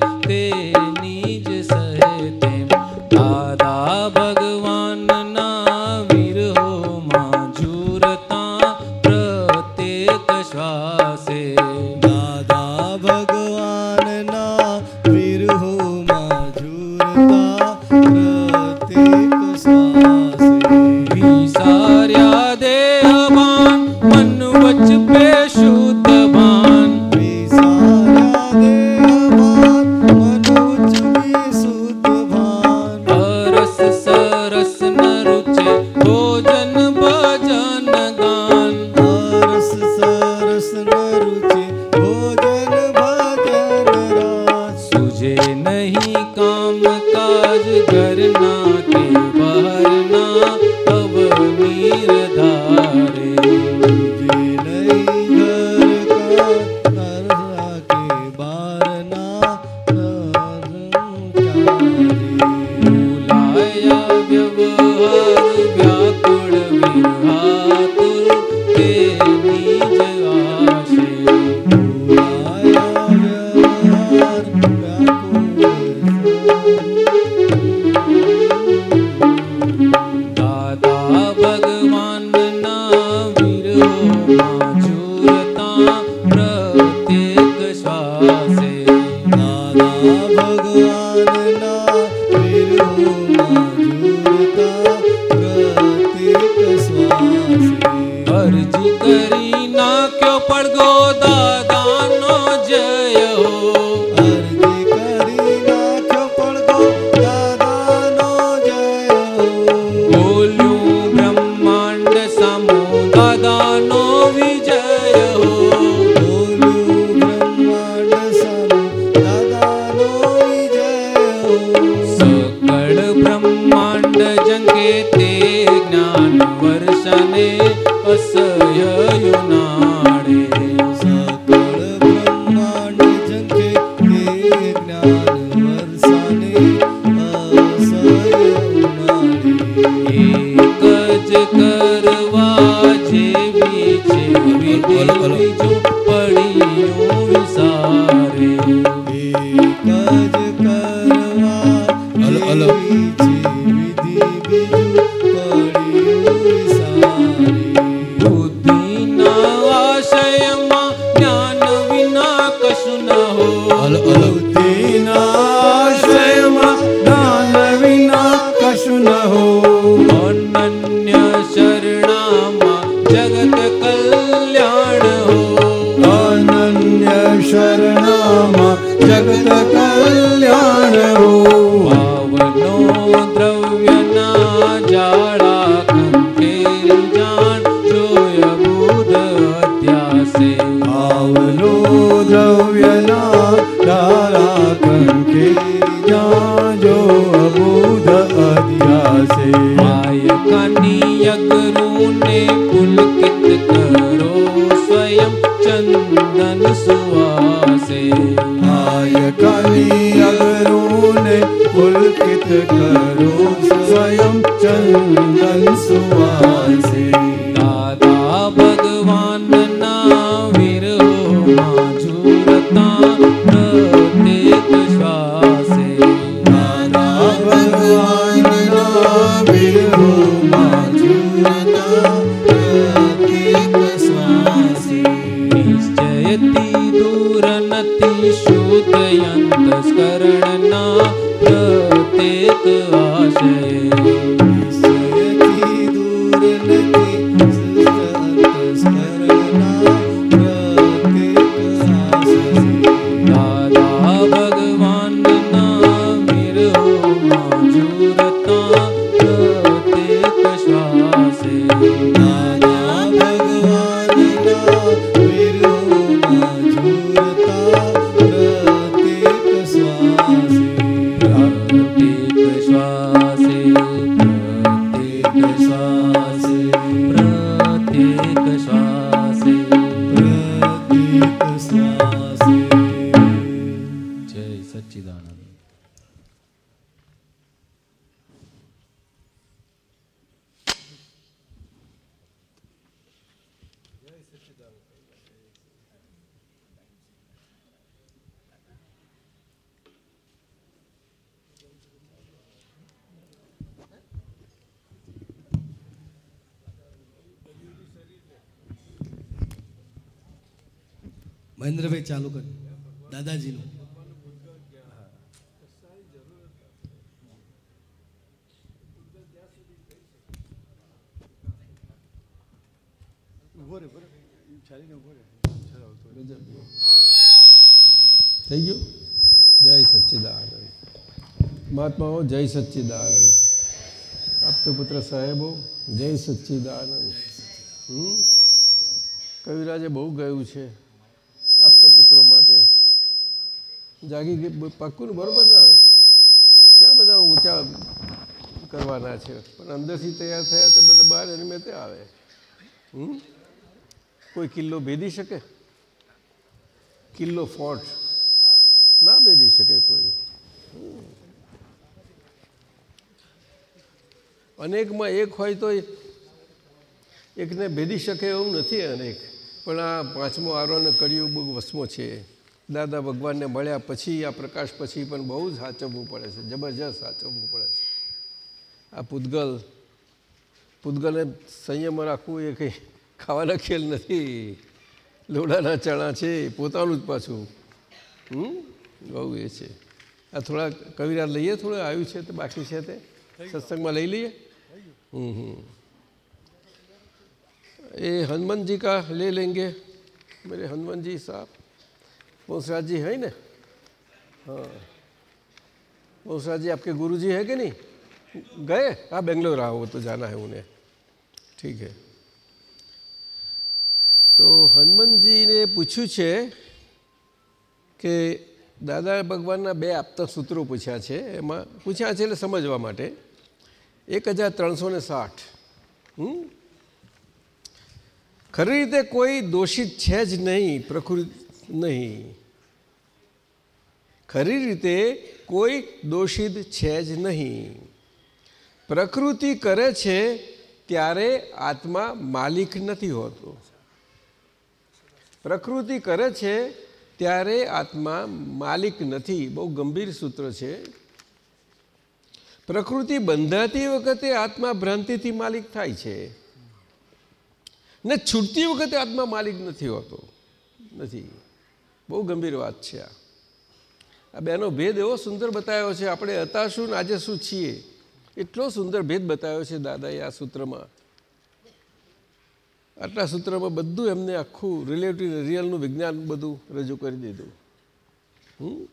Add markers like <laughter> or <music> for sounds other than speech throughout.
તેની तिशुतयन्तस्कर्णना प्रत्येक आशये ચાલુ કર. દાદાજીનું. થઈ ગયું? જય સચ્ચિદાનંદ. મહાત્માઓ જય સચ્ચિદાનંદ. આપતો પુત્ર સાહેબો જય સચ્ચિદાનંદ. હમ? કવિરાજે બહુ ગયું છે આપતા પુત્રો માટે જાગી પાક્કું બરોબર ના આવે ક્યાં બધા ઊંચા કરવાના છે? પણ અંદરથી તૈયાર થયા તો બધા બહાર એની મેં આવે. હમ? કોઈ કિલ્લો ભેદી શકે? કિલ્લો ફોર્ટ. ના ભેદી શકે કોઈ. અનેકમાં એક હોય તો એકને ભેદી શકે એવું નથી અનેક. પણ આ પાંચમો આરોને કર્યું બહુ વસમો છે. દાદા ભગવાનને મળ્યા પછી આ પ્રકાશ પછી પણ બહુ જ સાચવવું પડે છે જબરજસ્ત સાચવવું પડે છે. આ પૂતગલ પૂતગલને સંયમ રાખવું એ કંઈ ખાવાના ખેલ નથી. લોડાના ચણા છે પોતાનું જ પાછું. હમ? બહુ એ છે. આ થોડા કવિરાજ લઈએ થોડું આવ્યું છે તો બાકી છે તે? સત્સંગમાં લઈ લઈએ? હમ એ હનુમાનજી કા લે લેંગે? મેરે હનુમાનજી સાહેબ जी साहब वंशराज जी है ना हाँ वंशराज जी आपके गुरु जी है कि नहीं गए हाँ बेंगलोर आओ वो तो जाना है उन्हें ठीक है તો હનુમાનજીને પૂછ્યું છે કે દાદા ભગવાનના બે આપતા સૂત્રો પૂછ્યા છે એમાં પૂછ્યા છે એટલે સમજવા માટે એક હજાર ત્રણસો ને સાઠ હમ ખરી રીતે કોઈ દોષિત છે જ નહીં પ્રકૃતિ નહીં. ખરી રીતે કોઈ દોષિત છે જ નહીં. પ્રકૃતિ કરે છે ત્યારે આત્મા માલિક નથી હોતો. પ્રકૃતિ કરે છે ત્યારે આત્મા માલિક નથી. બહુ ગંભીર સૂત્ર છે. પ્રકૃતિ બંધાતી વખતે આત્મા ભ્રાંતિથી માલિક થાય છે. ને છૂટતી વખતે આત્મા માલિક નથી હોતો. નથી. બહુ ગંભીર વાત છે આ. આ બેનો ભેદ એવો સુંદર બતાવ્યો છે, આપણે હતા શું આજે શું છીએ? એટલો સુંદર ભેદ બતાવ્યો છે દાદાએ આ સૂત્રમાં. આટલા સૂત્રમાં બધું એમને આખું રિલેટિવ રિયલનું વિજ્ઞાન બધું રજૂ કરી દીધું. હમ?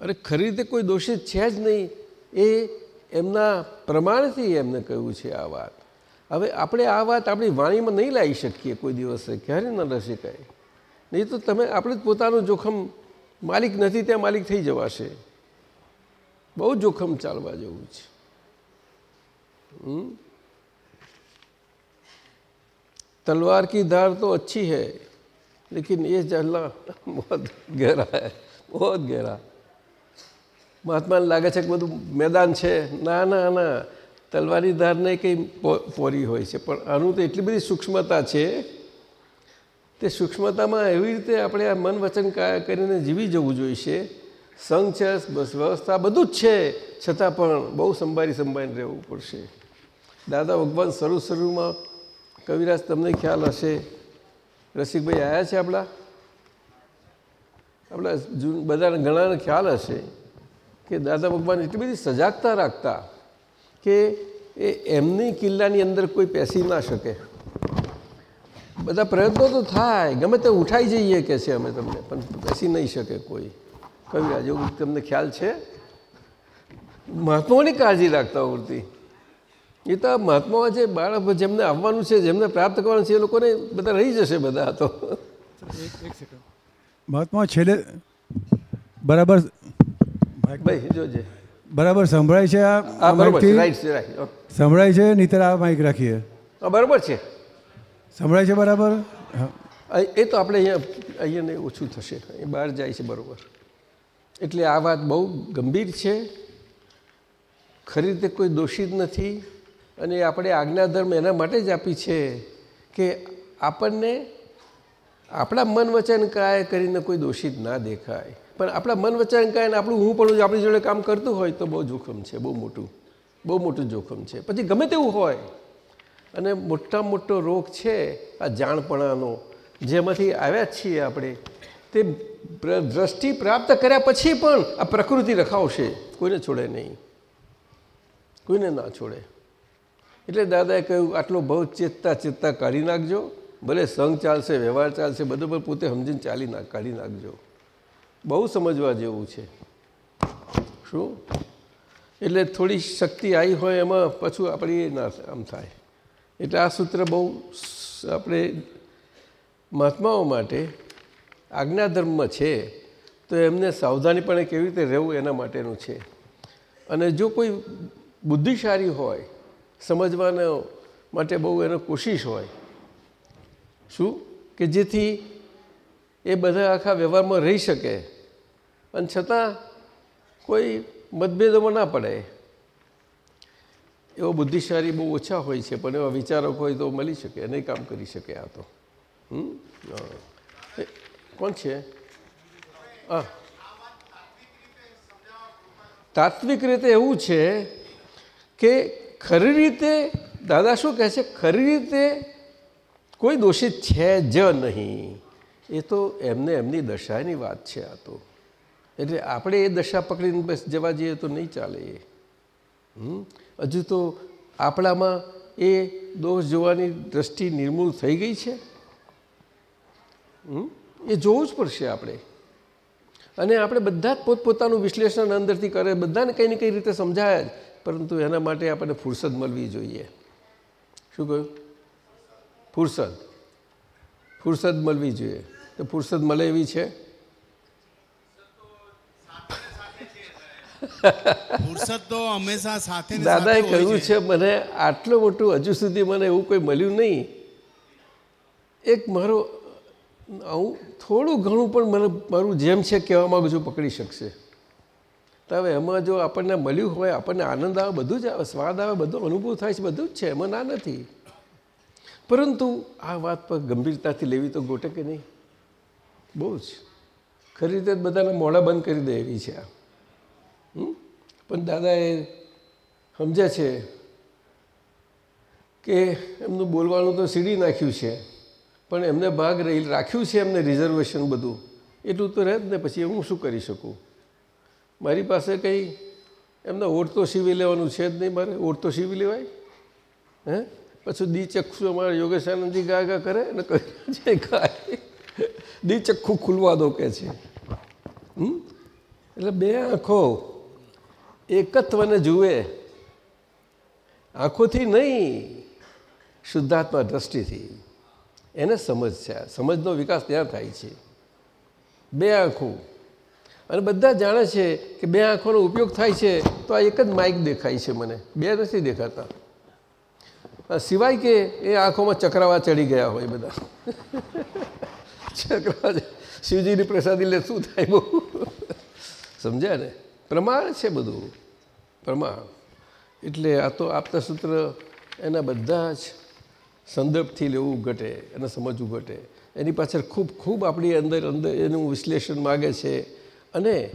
અરે ખરી રીતે કોઈ દોષિત છે જ નહીં. એ એમના પ્રમાણથી એમને કહ્યું છે આ વાત. હવે આપણે આ વાત આપણી વાણીમાં નહીં લાવી શકીએ કોઈ દિવસે, ક્યારે ન લઈ શકાય. નહીં તો તમે આપણે જ પોતાનું જોખમ માલિક નથી ત્યાં માલિક થઈ જવાશે બહુ જોખમ ચાલવા જેવું છે હમ तलवार की धार तो अच्छी है लेकिन ये जलना बहुत गहरा है बहुत गहरा મહાત્માને લાગે છે કે બધું મેદાન છે ના ના ના તલવારની ધારને કંઈ પોરી હોય છે પણ આનું તો એટલી બધી સૂક્ષ્મતા છે તે સૂક્ષ્મતામાં એવી રીતે આપણે આ મન વચન કરીને જીવી જવું જોઈશે. સંઘ છે વ્યવસ્થા બધું જ છે, છતાં પણ બહુ સંભાળી સંભાળીને રહેવું પડશે. દાદા ભગવાન શરૂ શરૂમાં કવિરાજ તમને ખ્યાલ હશે. રસિકભાઈ આવ્યા છે આપણા? આપણા જૂન બધાને ઘણાને ખ્યાલ હશે કે દાદા ભગવાન એટલી બધી સજાગતા રાખતા કે એ એમની કિલ્લાની અંદર કોઈ પેસી ના શકે. બધા પ્રયત્નો તો થાય. ગમે તે ઉઠાઈ જઈએ કે છે અમે તમને પણ બેસી નહીં શકે કોઈ. કવિરાજ એવું તમને ખ્યાલ છે? મહાત્માઓની કાળજી રાખતા ઉડતી એ તો મહાત્માઓ છે બાળક જેમને આવવાનું છે જેમને પ્રાપ્ત કરવાનું છે એ લોકોને બધા રહી જશે બધા તો. મહાત્મા છેલ્લે બરાબર ભાઈ જોજે બરાબર સંભળાય છે આ બરોબર છે. રાઈટ છે રાઈટ. સંભળાય છે નહીતર આ માઇક રાખીએ. હા બરોબર છે. સંભળાય છે બરાબર? એ તો આપણે અહીંયા અહીંયા ઓછું થશે. એ બહાર જાય છે બરાબર. એટલે આ વાત બહુ ગંભીર છે. ખરી રીતે કોઈ દોષિત નથી. અને આપણે આજ્ઞાધર્મ એના માટે જ આપી છે કે આપણને આપણા મન વચન કાય કરીને કોઈ દોષિત ના દેખાય. પણ આપણા મન વચન કાય આપણું હું પણ આપણી જોડે કામ કરતું હોય તો બહુ જોખમ છે, બહુ મોટું બહુ મોટું જોખમ છે. પછી ગમે તેવું હોય અને મોટા મોટો રોગ છે આ જાણપણાનો, જેમાંથી આવ્યા છીએ આપણે. તે દ્રષ્ટિ પ્રાપ્ત કર્યા પછી પણ આ પ્રકૃતિ રખાવશે. કોઈને છોડે નહીં. કોઈને ના છોડે. એટલે દાદાએ કહ્યું, આટલો બહુ ચેતતા ચેતતા કાઢી નાખજો. ભલે સંઘ ચાલશે, વ્યવહાર ચાલશે, બધું પણ પોતે સમજીને ચાલી નાખ કાઢી નાખજો. બહુ સમજવા જેવું છે. શું? એટલે થોડી શક્તિ આવી હોય એમાં પાછું આપણી ના, આમ થાય. એટલે આ સૂત્ર બહુ આપણે મહાત્માઓ માટે આજ્ઞાધર્મમાં છે, તો એમને સાવધાનીપણે કેવી રીતે રહેવું એના માટેનું છે. અને જો કોઈ બુદ્ધિશાળી હોય, સમજવાના માટે બહુ એનો કોશિશ હોય, શું? કે જેથી એ બધા આખા વ્યવહારમાં રહી શકે. અને છતાં કોઈ મતભેદોમાં ના પડે. એવો બુદ્ધિશાળી બહુ ઓછા હોય છે, પણ એવા વિચારક હોય તો મળી શકે નહીં કામ કરી શકે આ તો? કોણ છે? હા. તાત્વિક રીતે એવું છે કે ખરી રીતે, દાદા શું કહે છે? ખરી રીતે કોઈ દોષિત છે જ નહીં. એ તો એમને એમની દશાની વાત છે આ તો. એટલે આપણે એ દશા પકડીને બસ જવા જઈએ તો નહીં ચાલે એ. હમ? હજુ તો આપણામાં એ દોષ જોવાની દ્રષ્ટિ નિર્મૂળ થઈ ગઈ છે? એ જોવું જ પડશે આપણે. અને આપણે બધા જ પોતપોતાનું વિશ્લેષણ અંદરથી કરે, બધાને કંઈ ને કઈ રીતે સમજાય જ. પરંતુ એના માટે આપણને ફુરસદ મળવી જોઈએ. શું કહ્યું? ફુરસદ. ફુરસદ મળવી જોઈએ. તો ફુરસદ મળે એવી છે? તો હંમેશા સાથે દાદાએ કહ્યું છે. મને આટલું મોટું હજુ સુધી મને એવું કોઈ મળ્યું નહીં. એક મારો હું થોડું ઘણું પણ મને મારું જેમ છે કહેવા માંગુ છું પકડી શકશે. તો હવે એમાં જો આપણને મળ્યું હોય આપણને આનંદ આવે બધું જ આવે સ્વાદ આવે બધો અનુભવ થાય છે બધું જ છે એમાં ના નથી. પરંતુ આ વાત પર ગંભીરતાથી લેવી તો ગોટે કે નહીં? બહુ જ. ખરી રીતે બધાને મોઢા બંધ કરી દે એવી છે આ. પણ એ સમજે છે કે એમનું બોલવાનું તો સીડી નાખ્યું છે, પણ એમને ભાગ રહી, રાખ્યું છે એમને રિઝર્વેશન બધું. એટલું તો રહે જ ને, પછી હું શું કરી શકું? મારી પાસે કંઈ એમને ઓઢતો સીવી લેવાનું છે જ નહીં મારે ઓઢતો સીવી લેવાય? હે? પછી દી ચક્ષુ અમારા યોગેશાનંદજી ગા ગા કરે અને છે ગાય. દી ચખ્ખું ખુલવા દો કે છે? એટલે બે આંખો એકત્વને જુએ. આંખોથી નહીં, શુદ્ધાત્મા દ્રષ્ટિથી. એને સમજ છે સમજનો વિકાસ ત્યાં થાય છે. બે આંખો. અને બધા જાણે છે કે બે આંખોનો ઉપયોગ થાય છે, તો આ એક જ માઇક દેખાય છે મને. બે નથી દેખાતા. સિવાય કે એ આંખોમાં ચક્રાવા ચડી ગયા હોય બધા. ચક્રાવા શિવજીની પ્રસાદી લે શું થાય બહુ? સમજ્યા ને? પ્રમાણ છે બધું. પ્રમાણ. એટલે આ તો આપતા સૂત્ર એના બધા જ સંદર્ભથી લેવું ઘટે અને સમજવું ઘટે. એની પાછળ ખૂબ ખૂબ આપણી અંદર અંદર એનું વિશ્લેષણ માગે છે. અને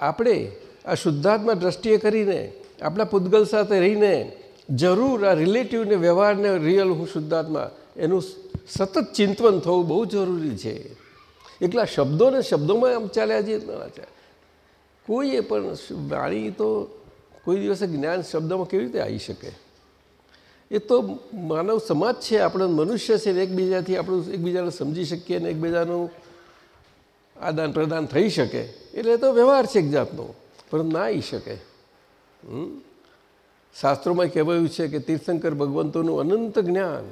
આપણે આ શુદ્ધાત્મા દ્રષ્ટિએ કરીને, આપણા પૂતગલ સાથે રહીને જરૂર આ રિલેટિવને વ્યવહારને રિયલ હું શુદ્ધાત્મા, એનું સતત ચિંતવન થવું બહુ જરૂરી છે. એકલા શબ્દોને શબ્દોમાં આમ ચાલ્યા જઈએ ના ચાલે. કોઈએ પણ વાણી તો કોઈ દિવસે જ્ઞાન શબ્દમાં કેવી રીતે આવી શકે? એ તો માનવ સમાજ છે, આપણો મનુષ્ય છે એકબીજાથી આપણું એકબીજાને સમજી શકીએ અને એકબીજાનું આદાન પ્રદાન થઈ શકે. એટલે તો વ્યવહાર છે એક જાતનો પણ ના આવી શકે? શાસ્ત્રોમાં કહેવાયું છે કે તીર્થંકર ભગવંતોનું અનંત જ્ઞાન,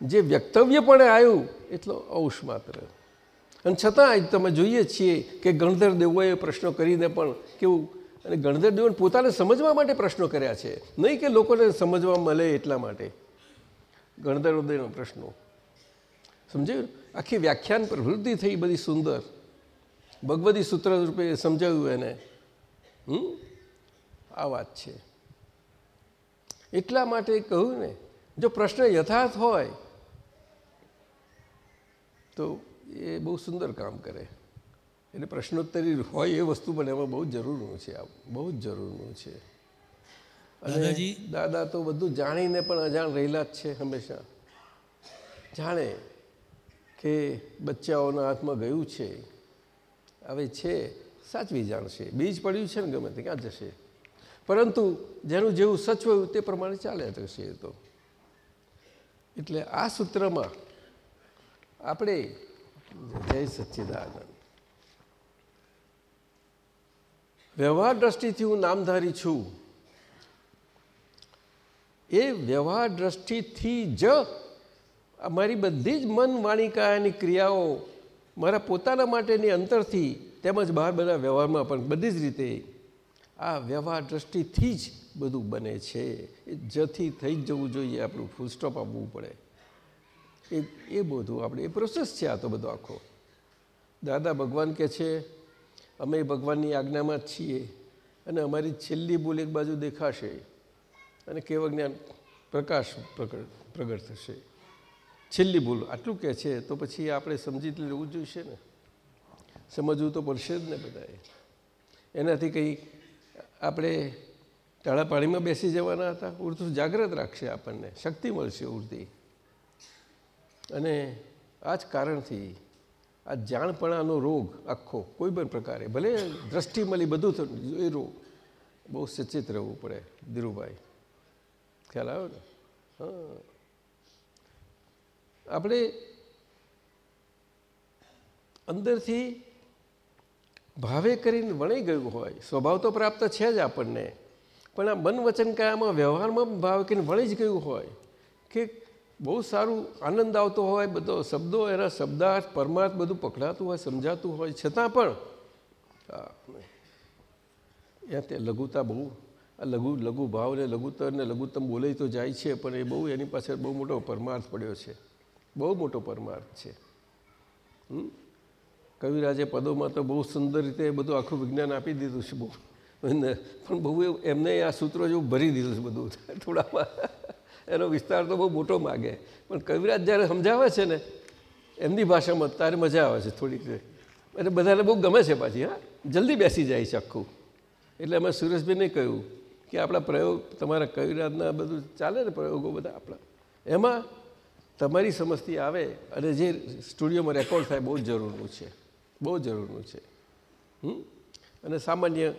જે વ્યક્તવ્યપણે આવ્યું, એટલો અંશ માત્ર. અને છતાં તમે જોઈએ છીએ કે ગણધર દેવોએ પ્રશ્નો કરીને પણ કેવું, અને ગણધર દેવોને પોતાને સમજવા માટે પ્રશ્નો કર્યા છે. નહીં કે લોકોને સમજવા મળે એટલા માટે. ગણધર દેવનો પ્રશ્નો. સમજાયું? આખી વ્યાખ્યાન પ્રવૃત્તિ થઈ બધી સુંદર. ભગવદી સૂત્ર રૂપે સમજાવ્યું એને. હમ? આ વાત છે. એટલા માટે કહ્યું ને, જો પ્રશ્ન યથાર્થ હોય, તો એ બહુ સુંદર કામ કરે. એટલે પ્રશ્નોત્તરી હોય એ વસ્તુ પણ એમાં બહુ જરૂરનું છે આ બહુ જ જરૂરનું છે. અને દાદા તો બધું જાણીને પણ અજાણ રહેલા જ છે હંમેશા. જાણે કે બચ્ચાઓના હાથમાં ગયું છે હવે છે સાચવી જાણશે. બીજ પડ્યું છે ને ગમે તે ક્યાં જશે? પરંતુ જેનું જેવું સચવાયું તે પ્રમાણે ચાલ્યા જશે એ તો. એટલે આ સૂત્રમાં આપણે જય સચ્ચિદાનંદ. વ્યવહાર દ્રષ્ટિથી હું નામધારી છું. એ વ્યવહાર દ્રષ્ટિથી જ મારી બધી જ મન વાણી ક્રિયાઓ મારા પોતાના માટેની અંતરથી તેમજ બહાર બધા વ્યવહારમાં પણ બધી જ રીતે આ વ્યવહાર દ્રષ્ટિથી જ બધું બને છે. જથી થઈ જ જવું જોઈએ, આપણું ફૂલ સ્ટોપ આપવું પડે. એ એ બધું આપણે, એ પ્રોસેસ છે આ તો બધો આખો. દાદા ભગવાન કહે છે, અમે ભગવાનની આજ્ઞામાં જ છીએ અને અમારી છેલ્લી ભૂલ એક બાજુ દેખાશે અને કેવ જ્ઞાન પ્રકાશ પ્રગટ થશે. છેલ્લી ભૂલ, આટલું કહે છે તો પછી આપણે સમજી લેવું જોઈશે ને. સમજવું તો પડશે જ ને બધાએ. એનાથી કંઈ આપણે ટાળા પાણીમાં બેસી જવાના હતા? ઉડતું જાગ્રત રાખશે આપણને. શક્તિ મળશે ઉડતી. અને આ જ કારણથી આ જાણપણાનો રોગ આખો કોઈ પણ પ્રકારે, ભલે દ્રષ્ટિ મળી બધું થયું એ રોગ, બહુ સચેત રહેવું પડે, ધીરુભાઈ. ખ્યાલ આવ્યો ને? હા. આપણે અંદરથી ભાવે કરીને વણાઈ ગયું હોય, સ્વભાવ તો પ્રાપ્ત છે જ આપણને, પણ આ મન વચન કાયામાં વ્યવહારમાં ભાવે કરીને વળી જ ગયું હોય, કે બહુ સારું આનંદ આવતો હોય, બધો શબ્દો, એના શબ્દાર્થ, પરમાર્થ બધું પકડાતું હોય, સમજાતું હોય. છતાં પણ એ તે લઘુતા બહુ લઘુ લઘુ ભાવ ને લઘુતર ને લઘુત્તમ બોલાઈ તો જાય છે, પણ એ બહુ એની પાછળ બહુ મોટો પરમાર્થ પડ્યો છે. બહુ મોટો પરમાર્થ છે. કવિરાજે પદોમાં તો બહુ સુંદર રીતે બધું આખું વિજ્ઞાન આપી દીધું છે બહુ. પણ બહુ એમને આ સૂત્રો જેવું ભરી દીધું છે બધું. <laughs> થોડામાં. એનો વિસ્તાર તો બહુ મોટો માગે. પણ કવિરાજ જ્યારે સમજાવે છે ને, એમની ભાષામાં તારે મજા આવે છે થોડીક. એટલે બધાને બહુ ગમે છે પાછી, હા. જલ્દી બેસી જાય છે આખું. એટલે અમે સુરેશભાઈને કહ્યું કે આપણા પ્રયોગ, તમારા કવિરાજના બધું ચાલે ને પ્રયોગો બધા આપણા. એમાં તમારી સમજથી આવે અને જે સ્ટુડિયોમાં રેકોર્ડ થાય બહુ જરૂરનું છે. બહુ જરૂરનું છે. અને સામાન્ય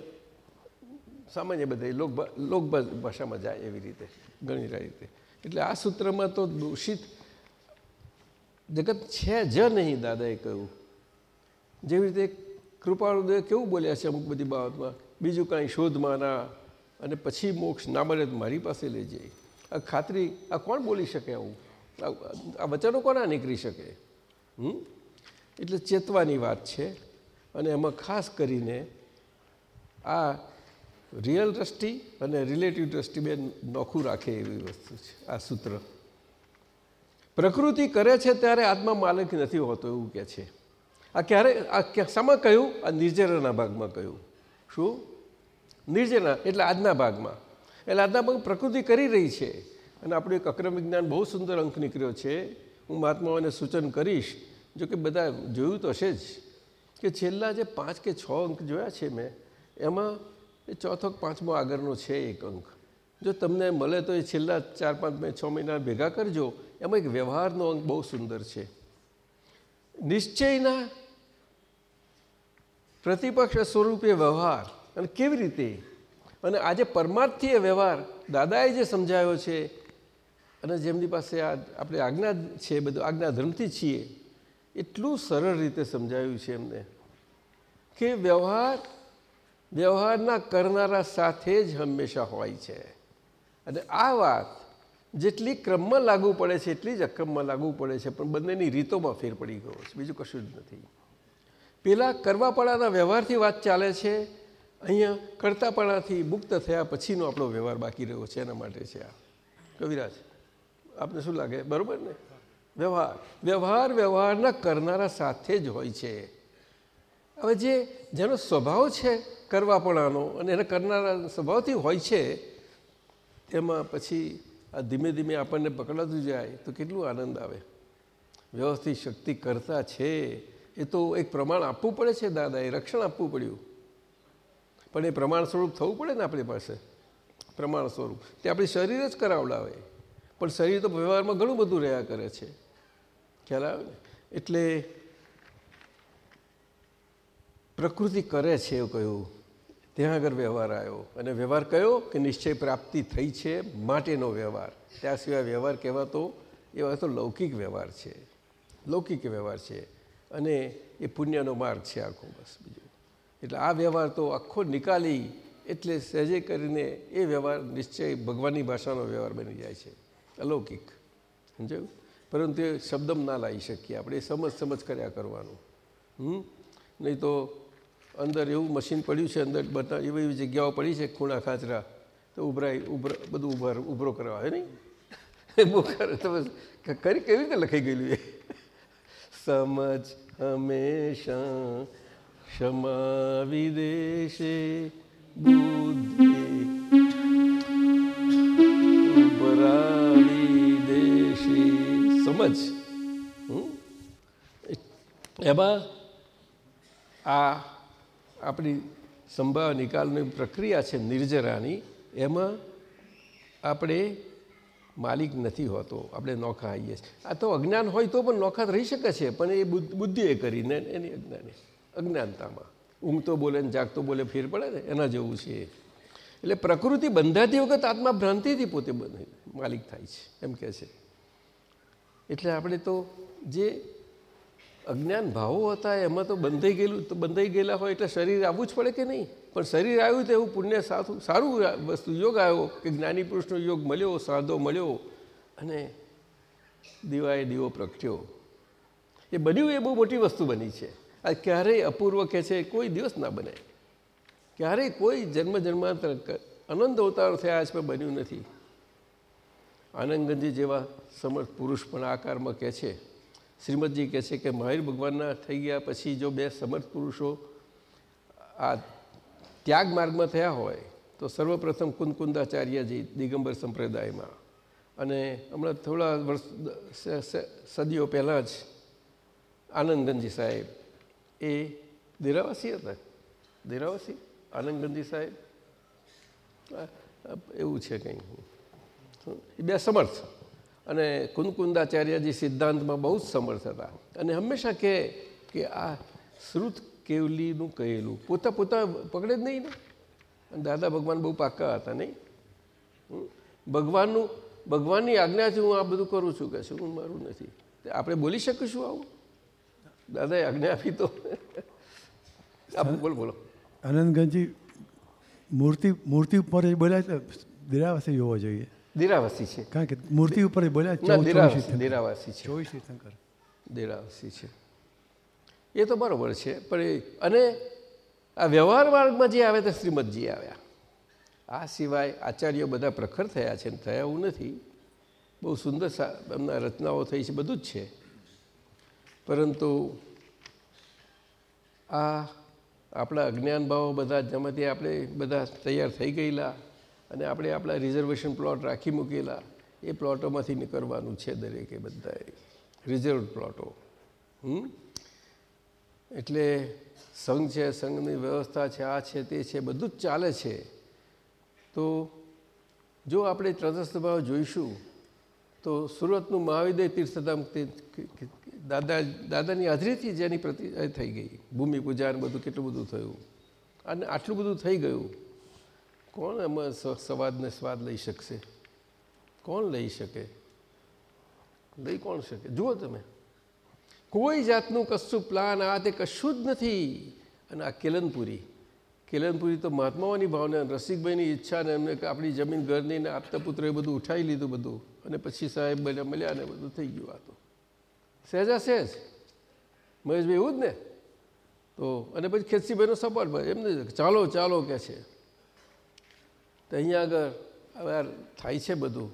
સામાન્ય બધા લોક લોક ભાષામાં જાય એવી રીતે ઘણી રીતે. એટલે આ સૂત્રમાં તો દૂષિત જગત છે જ નહીં, દાદાએ કહ્યું. જેવી રીતે કૃપાળુદેવ કેવું બોલ્યા છે અમુક બધી બાબતમાં? બીજું કાંઈ શોધમાં ના અને પછી મોક્ષ ના મળે મારી પાસે લઈ જઈ. આ ખાતરી, આ કોણ બોલી શકે આવું? આ વચનો કોના નીકળી શકે? હમ? એટલે ચેતવાની વાત છે. અને એમાં ખાસ કરીને આ રિયલ દ્રષ્ટિ અને રિલેટિવ દ્રષ્ટિ બે નોખું રાખે એવી વસ્તુ છે, આ સૂત્ર. પ્રકૃતિ કરે છે ત્યારે આત્મા માલિક નથી હોતો એવું કહે છે. આ ક્યારે, આ શામાં કહ્યું? આ નિર્જરાના ભાગમાં કહ્યું. શું? નિર્જરા એટલે આજના ભાગમાં. એટલે આજના ભાગ પ્રકૃતિ કરી રહી છે. અને આપણું એક અક્રમ વિજ્ઞાન બહુ સુંદર અંક નીકળ્યો છે. હું મહાત્માઓને સૂચન કરીશ, જો કે બધા જોયું તો હશે જ, કે છેલ્લા જે પાંચ કે છ અંક જોયા છે મેં, એમાં એ ચોથો પાંચમો આગળનો છે એક અંક. જો તમને મળે તો એ છેલ્લા ચાર, પાંચ છ મહિના ભેગા કરજો. એમાં એક વ્યવહારનો અંક બહુ સુંદર છે. નિશ્ચયના પ્રતિપક્ષ સ્વરૂપે વ્યવહાર અને કેવી રીતે? અને આજે પરમાર્થીય વ્યવહાર દાદાએ જે સમજાયો છે, અને જેમની પાસે આ આપણે આજ્ઞા છે, બધું આજ્ઞા ધર્મથી છીએ, એટલું સરળ રીતે સમજાયું છે એમને કે વ્યવહાર વ્યવહારના કરનારા સાથે જ હંમેશા હોય છે. અને આ વાત જેટલી ક્રમમાં લાગુ પડે છે, એટલી જ અક્રમમાં લાગુ પડે છે, પણ બંનેની રીતોમાં ફેર પડી ગયો છે. બીજું કશું જ નથી. પેલા કરવાપણાના વ્યવહારથી વાત ચાલે છે, અહીંયા કરતાપણાથી મુક્ત થયા પછીનો આપણો વ્યવહાર બાકી રહ્યો છે, એના માટે છે આ. કવિરાજ, આપને શું લાગે? બરાબર ને? વ્યવહાર. વ્યવહાર વ્યવહારના કરનારા સાથે જ હોય છે. હવે જે, જેનો સ્વભાવ છે કરવાપણાનો અને એને કરનારા સ્વભાવથી હોય છે, તેમાં પછી આ ધીમે ધીમે આપણને પકડાતું જાય તો કેટલું આનંદ આવે. વ્યવસ્થિત શક્તિ કરતા છે, એ તો એક પ્રમાણ આપવું પડે છે દાદાએ, રક્ષણ આપવું પડ્યું. પણ એ પ્રમાણ સ્વરૂપ થવું પડે ને આપણી પાસે, પ્રમાણ સ્વરૂપ. તે આપણી શરીર જ કરાવડાવે. પણ શરીર તો વ્યવહારમાં ઘણું બધું રહ્યા કરે છે. ખ્યાલ આવે ને? એટલે પ્રકૃતિ કરે છે એવું કહ્યું. ત્યાં આગળ વ્યવહાર આવ્યો. અને વ્યવહાર કયો? કે નિશ્ચય પ્રાપ્તિ થઈ છે માટેનો વ્યવહાર. ત્યાં સિવાય વ્યવહાર કહેવાતો એવા તો લૌકિક વ્યવહાર છે. લૌકિક વ્યવહાર છે. અને એ પુણ્યનો માર્ગ છે આખો બસ બીજો. એટલે આ વ્યવહાર તો આખો નિકાલી, એટલે સહેજે કરીને એ વ્યવહાર નિશ્ચય ભગવાનની ભાષાનો વ્યવહાર બની જાય છે. અલૌકિક. સમજાયું? પરંતુ એ શબ્દમ ના લાવી શકીએ આપણે. સમજ સમજ કર્યા કરવાનું. નહીં તો અંદર એવું મશીન પડ્યું છે, અંદર બધા એવી એવી જગ્યાઓ પડી છે, ખૂણા ખાચરા. તો ઉભરાય, ઉભરા, બધું ઉભર, ઉભરો કરવા. આવે નહીં? એ <laughs> બહુ કરે, કેવી રીતે લખાઈ ગયેલું એ? સમજ હંમેશા ક્ષમા વિદેશે બુદ્ધિ. ઉભરાવી દેશે. સમજ? એમાં આ આપણી સંભાવ નિકાલની પ્રક્રિયા છે નિર્જરાની, એમાં આપણે માલિક નથી હોતો, આપણે નોખા આવીએ છીએ. આ તો અજ્ઞાન હોય તો પણ નોખા રહી શકે છે, પણ એ બુદ્ધિએ કરીને એની અજ્ઞાની, અજ્ઞાનતામાં. ઊંઘતો બોલે ને જાગતો બોલે, ફેર પડે ને, એના જેવું છે એટલે પ્રકૃતિ બંધાતી વખત આત્મા ભ્રાંતિથી પોતે માલિક થાય છે, એમ કહે છે. એટલે આપણે તો જે અજ્ઞાન ભાવો હતા, એમાં તો બંધાઈ ગયેલું, તો બંધાઈ ગયેલા હોય એટલે શરીર આવવું જ પડે કે નહીં? પણ શરીર આવ્યું તો એવું પુણ્ય સારું સારું વસ્તુ, યોગ આવ્યો કે જ્ઞાની પુરુષનો યોગ મળ્યો, સાધો મળ્યો અને દીવાએ દીવો પ્રગટ્યો. એ બન્યું, એ બહુ મોટી વસ્તુ બની છે. આ ક્યારેય અપૂર્વ કે છે કોઈ દિવસ ના બને. ક્યારેય કોઈ જન્મ જન્માંતર અનંત અવતારો થયા આજ પણ બન્યું નથી. આનંદગંજી જેવા સમર્થ પુરુષ પણ આ કારમાં કહે છે. શ્રીમદજી કહે છે કે મહાવીર ભગવાનના થઈ ગયા પછી જો બે સમર્થ પુરુષો આ ત્યાગ માર્ગમાં થયા હોય, તો સર્વપ્રથમ કુંદકુંદાચાર્યજી દિગંબર સંપ્રદાયમાં. અને હમણાં થોડા વર્ષ સદીઓ પહેલાં જ આનંદગંજી સાહેબ એ દેરાવાસી હતા. દેરાવાસી? આનંદગંજી સાહેબ? એવું છે કંઈ. બે સમર્થ. અને કુંદકુંદાચાર્યજી સિદ્ધાંતમાં બહુ જ સમર્થ હતા. અને હંમેશા કહે કે આ શ્રુત કેવલીનું કહેલું. પોતા પોતા પકડે જ નહીં ને. અને દાદા ભગવાન બહુ પાક્કા હતા નહીં? ભગવાનનું ભગવાનની આજ્ઞાથી હું આ બધું કરું છું કે શું? હું મારું નથી. આપણે બોલી શકીશું આવું? દાદાએ આજ્ઞા આપી તો. <laughs> બોલો બોલો. આનંદગંજી મૂર્તિ મૂર્તિ ઉપર બોલ્યા દેરાવાસી હોવો જોઈએ. દેરાવાસી છે. કારણ કે મૂર્તિ ઉપર બોલ્યા દેરાવાસી દેરાવાસી છે. ચોવીસ તીર્થંકર દેરાવાસી છે. એ તો બરાબર છે પણ એ અને આ વ્યવહાર માર્ગમાં જે આવે તે શ્રીમદજી આવ્યા. આ સિવાય આચાર્યો બધા પ્રખર થયા છે થયા એવું નથી. બહુ સુંદર એમના રચનાઓ થઈ છે બધું જ છે. પરંતુ આ આપણા અજ્ઞાન ભાવો બધા જેમાંથી આપણે બધા તૈયાર થઈ ગયેલા અને આપણે આપણા રિઝર્વેશન પ્લોટ રાખી મૂકેલા, એ પ્લોટોમાંથી નીકળવાનું છે દરેકે બધાએ. રિઝર્વ પ્લોટો. એટલે સંઘ છે, સંઘની વ્યવસ્થા છે, આ છે, તે છે, બધું જ ચાલે છે. તો જો આપણે તટસ્થ ભાવ જોઈશું, તો સુરતનું મહાવિદય તીર્થધામ દાદા, દાદાની હાજરીથી જેની પ્રતિ થઈ ગઈ. ભૂમિ પૂજા બધું કેટલું બધું થયું. અને આટલું બધું થઈ ગયું. કોણ એમાં સવાદને સ્વાદ લઈ શકશે? કોણ લઈ શકે? લઈ કોણ શકે? જુઓ તમે. કોઈ જાતનું કશું પ્લાન આ તે કશું જ નથી. અને આ કેલનપુરી. કેલનપુરી તો મહાત્માઓની ભાવના, રસિકભાઈની ઈચ્છા ને એમને આપણી જમીન ઘરની ને આપતા એ બધું ઉઠાવી લીધું બધું. અને પછી સાહેબ બને મળ્યા ને બધું થઈ ગયું આ તો. સહેજા સહેજ. મહેશભાઈ, એવું જ ને? તો, અને પછી ખેતસીભાઈનો સપોર્ટ ભાઈ એમને ચાલો ચાલો કે છે. તો અહીંયા આગળ હવે થાય છે બધું.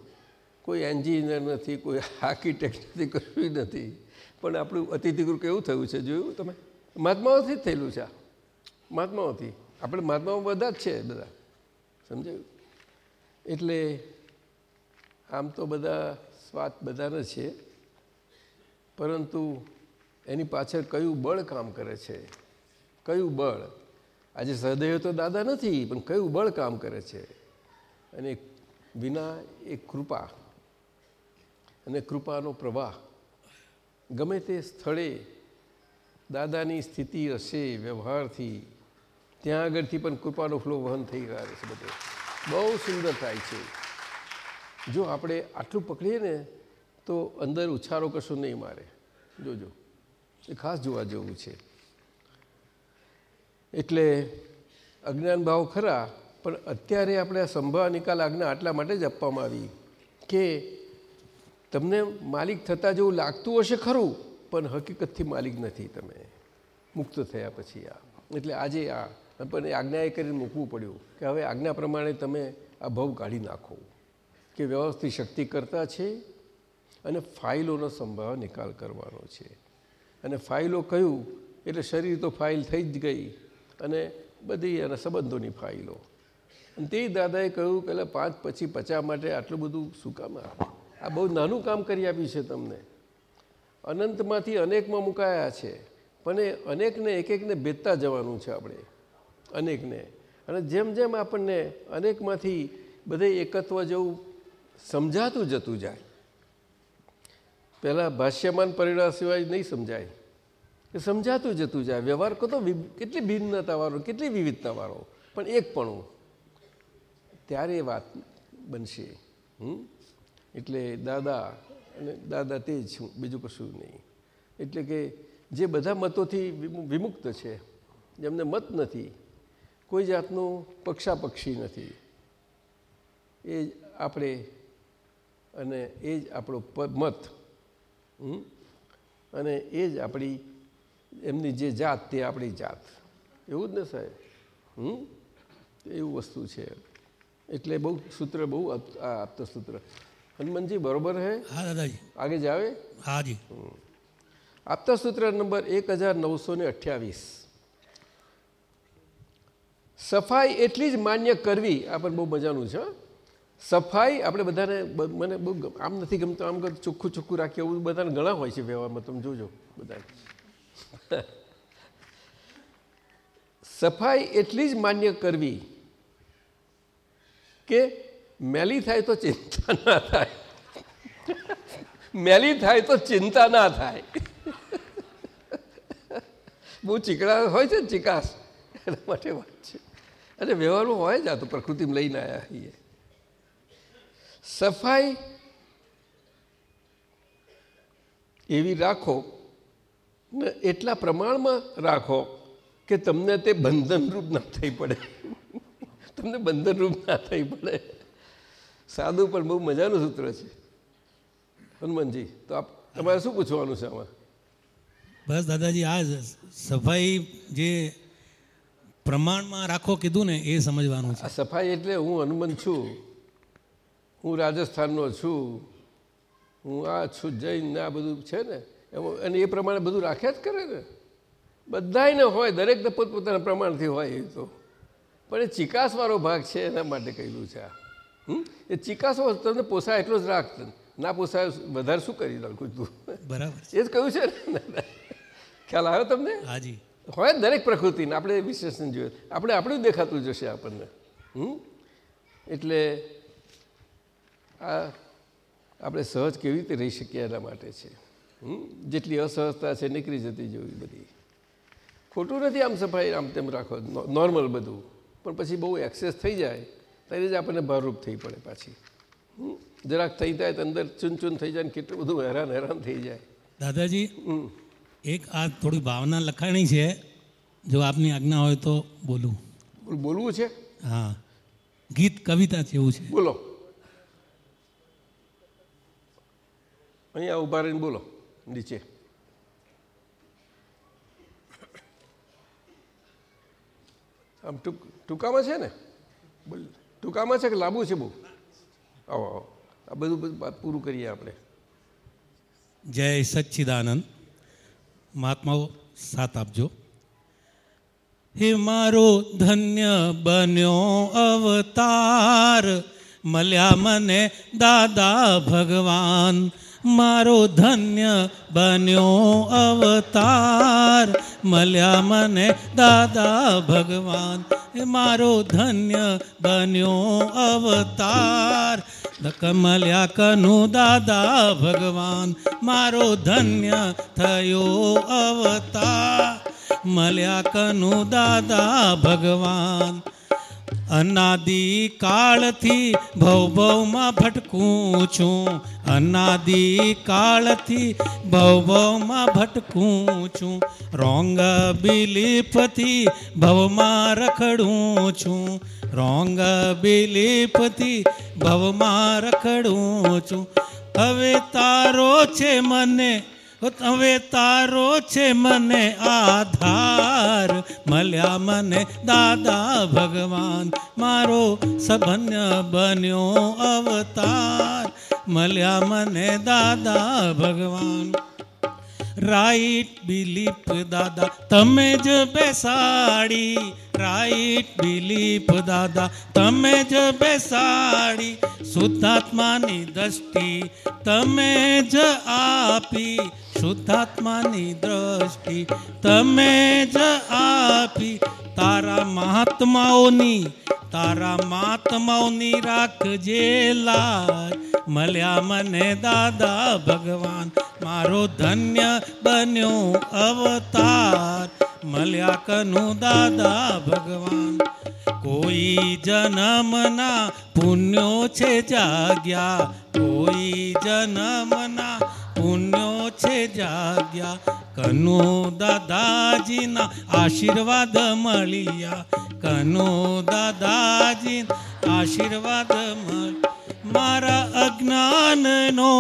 કોઈ એન્જિનિયર નથી, કોઈ આર્કિટેક્ટ નથી, કશું નથી. પણ આપણું અતિથિગૃહ કેવું થયું છે જોયું તમે? મહાત્માઓથી જ થયેલું છે મહાત્માઓથી. આપણે મહાત્માઓ બધા જ છે બધા. સમજાયું? એટલે આમ તો બધા સ્વાદ બધાને છે. પરંતુ એની પાછળ કયું બળ કામ કરે છે? કયું બળ? આજે સહદૈવ તો દાદા નથી, પણ કયું બળ કામ કરે છે? અને વિના એ કૃપા અને કૃપાનો પ્રવાહ ગમે તે સ્થળે દાદાની સ્થિતિ હશે, વ્યવહારથી, ત્યાં આગળથી પણ કૃપાનો ફ્લો વહન થઈ રહ્યા છે બધે. બહુ સુંદર થાય છે. જો આપણે આટલું પકડીએ ને, તો અંદર ઉછારો કશો નહીં મારે. જોજો, એ ખાસ જોવા જેવું છે. એટલે અજ્ઞાન ભાવ ખરા પણ અત્યારે આપણે આ સંભાવ નિકાલ આજ્ઞા આટલા માટે જ આપવામાં આવી કે તમને માલિક થતાં જેવું લાગતું હશે ખરું, પણ હકીકતથી માલિક નથી તમે. મુક્ત થયા પછી આ. એટલે આજે આ પણ એ આજ્ઞાએ કરીને મૂકવું પડ્યું કે હવે આજ્ઞા પ્રમાણે તમે આ ભવ કાઢી નાખો. કે વ્યવસ્થિત શક્તિ કરતા છે અને ફાઇલોનો સંભાવ નિકાલ કરવાનો છે. અને ફાઇલો કહ્યું એટલે શરીર તો ફાઇલ થઈ જ ગઈ અને બધી અને સંબંધોની ફાઇલો. તે દાદાએ કહ્યું કે પાંચ પછી પચા માટે આટલું બધું શું કામ આ? બહુ નાનું કામ કરી આપ્યું છે તમને. અનંતમાંથી અનેકમાં મુકાયા છે. પણ એ અનેકને એક એકને ભેદતા જવાનું છે આપણે. અનેકને. અને જેમ જેમ આપણને અનેકમાંથી બધે એકત્વ જેવું સમજાતું જતું જાય. પહેલાં ભાષ્યમાન પરિણામ સિવાય નહીં સમજાય. એ સમજાતું જતું જાય. વ્યવહાર કતો કેટલી ભિન્નતાવાળો, કેટલી વિવિધતાવાળો. પણ એકપણું. ત્યારે વાત બનશે. એટલે દાદા, અને દાદા તે જ બીજું કશું નહીં. એટલે કે જે બધા મતોથી વિમુક્ત છે, જેમને મત નથી, કોઈ જાતનું પક્ષાપક્ષી નથી. એ જ આપણે, અને એ જ આપણો મત. અને એ જ આપણી, એમની જે જાત તે આપણી જાત. એવું જ ને સાહેબ? હમ? એવું વસ્તુ છે. એટલે બહુ સૂત્ર બહુ આપતો સૂત્ર. હનુમાનજી બરોબર હે? હા દાદાજી. આગે જાવે હા જી. આપતા સૂત્ર નંબર એક હજાર નવસો ને અઠ્યાવીસ. સફાઈ એટલી જ માન્ય કરવી આ પણ બહુ મજાનું છે સફાઈ આપણે બધાને મને બહુ આમ નથી ગમતું આમ ચોખ્ખું ચોખ્ખું રાખીએ એવું બધાને ઘણા હોય છે વ્યવહારમાં તમે જોજો બધા <laughs> સફાઈ એટલી જ માન્ય કરવી કે મેલી થાય તો ચિંતા ના થાય. મેલી થાય તો ચિંતા ના થાય. બહુ ચીકણા હોય છે ને ચિકાસ? એના માટે વાત છે. અને વ્યવહારમાં હોય જ આ તો પ્રકૃતિમાં લઈને આવ્યા છીએ. સફાઈ એવી રાખો ને એટલા પ્રમાણમાં રાખો કે તમને તે બંધનરૂપ ના થઈ પડે. તમને બંધનરૂપ ના થઈ પડે. સાદું પણ બહુ મજાનું સૂત્ર છે. હનુમાનજી તો આપ તમારે શું પૂછવાનું છે આમાં? બસ દાદાજી આ સફાઈ જે પ્રમાણમાં રાખો કીધું ને એ સમજવાનું છે. આ સફાઈ એટલે હું હનુમાન છું હું રાજસ્થાનનો છું હું આ છું જૈન આ બધું છે ને? એમાં અને એ પ્રમાણે બધું રાખ્યા જ કરે ને? બધાયને હોય દરેકને પોતપોતાના પ્રમાણથી હોય એ તો. પણ એ ચિકાસવાળો ભાગ છે એના માટે કહ્યું છે આ? એ ચિકાસો તમને પોસાય એટલો જ રાખ ના પોસાય વધારે શું કરી નાખું તું? બરાબર એ જ કહ્યું છે ને? ખ્યાલ આવ્યો તમને? હાજી. હોય દરેક પ્રકૃતિને આપણે વિશેષણ જોઈએ. આપણે આપણું દેખાતું જશે આપણને. હમ? એટલે આ આપણે સહજ કેવી રીતે રહી શકીએ એના માટે છે. જેટલી અસહજતા છે નીકળી જતી જોવી બધી. ખોટું નથી આમ સફાઈ આમ તેમ રાખો. નોર્મલ બધું. પણ પછી બહુ એક્સેસ થઈ જાય ત્યારે જ આપણને ભારરૂપ થઈ પડે પાછી? જરાક થઈ જાય તો અંદર ચૂન ચૂન થઈ જાય ને કેટલું બધું હેરાન હેરાન થઈ જાય. દાદાજી એક આ થોડી ભાવના લખાણી છે જો આપની આજ્ઞા હોય તો બોલું. બોલવું છે? હા. ગીત કવિતા જેવું છે. બોલો. અહીંયા ઊભા રહીને બોલો નીચે. આમ ટૂંક ટૂંકામાં છે ને? બોલ. ટૂંકામાં છે કે લાંબુ છે બહુ? આવો આવો. આ બધું પૂરું કરીએ આપણે. જય સચ્ચિદાનંદ. મહાત્માઓ, સાથ આપજો. હે મારો ધન્ય બન્યો અવતાર, મળ્યા મને દાદા ભગવાન. મારો ધન્ય બન્યો અવતાર. મળ્યા મને દાદા ભગવાન. મારો ધન્ય બન્યો અવતાર. કમલ્યા કનુ દાદા ભગવાન. મારો ધન્ય થયો અવતાર. મળ્યા કનુ દાદા ભગવાન. અનાદિ કાળથી ભવ ભવમાં ભટકું છું. અનાદિ કાળથી ભવ ભવમાં ભટકું છું. રોંગ બિલીફથી ભવમાં રખડું છું. રોંગ બિલીફથી ભવમાં રખડું છું. હવે તારો છે મને હવે તારો છે મને આધાર. મળ્યા મને દાદા ભગવાન. મારો સભન્ય બન્યો અવતાર. મળ્યા મને દાદા ભગવાન. રાઈટ બિલીપ દાદા, તમે જ બેસાડી. રાઈટ બિલીપ દાદા, તમે જ બેસાડી. શુદ્ધાત્માની દ્રષ્ટિ તમે જ આપી. શુદ્ધાત્માની દ્રષ્ટિ તમે જ આપી તારા મહાત્માઓની તારા મહાત્માઓની રાખજે લાજ મળ્યા મને દાદા ભગવાન મારો ધન્ય બન્યો અવતાર મળ્યા કનુ દાદા ભગવાન કોઈ જન્મના પુણ્યો છે જાગ્યા, કોઈ જન્મના પુણ્યો છે જાગ્યા. કનુ દાદાજીના આશીર્વાદ મળ્યા, કનુ દાદાજી આશીર્વાદ મળ્યા મારા અજ્ઞાનનો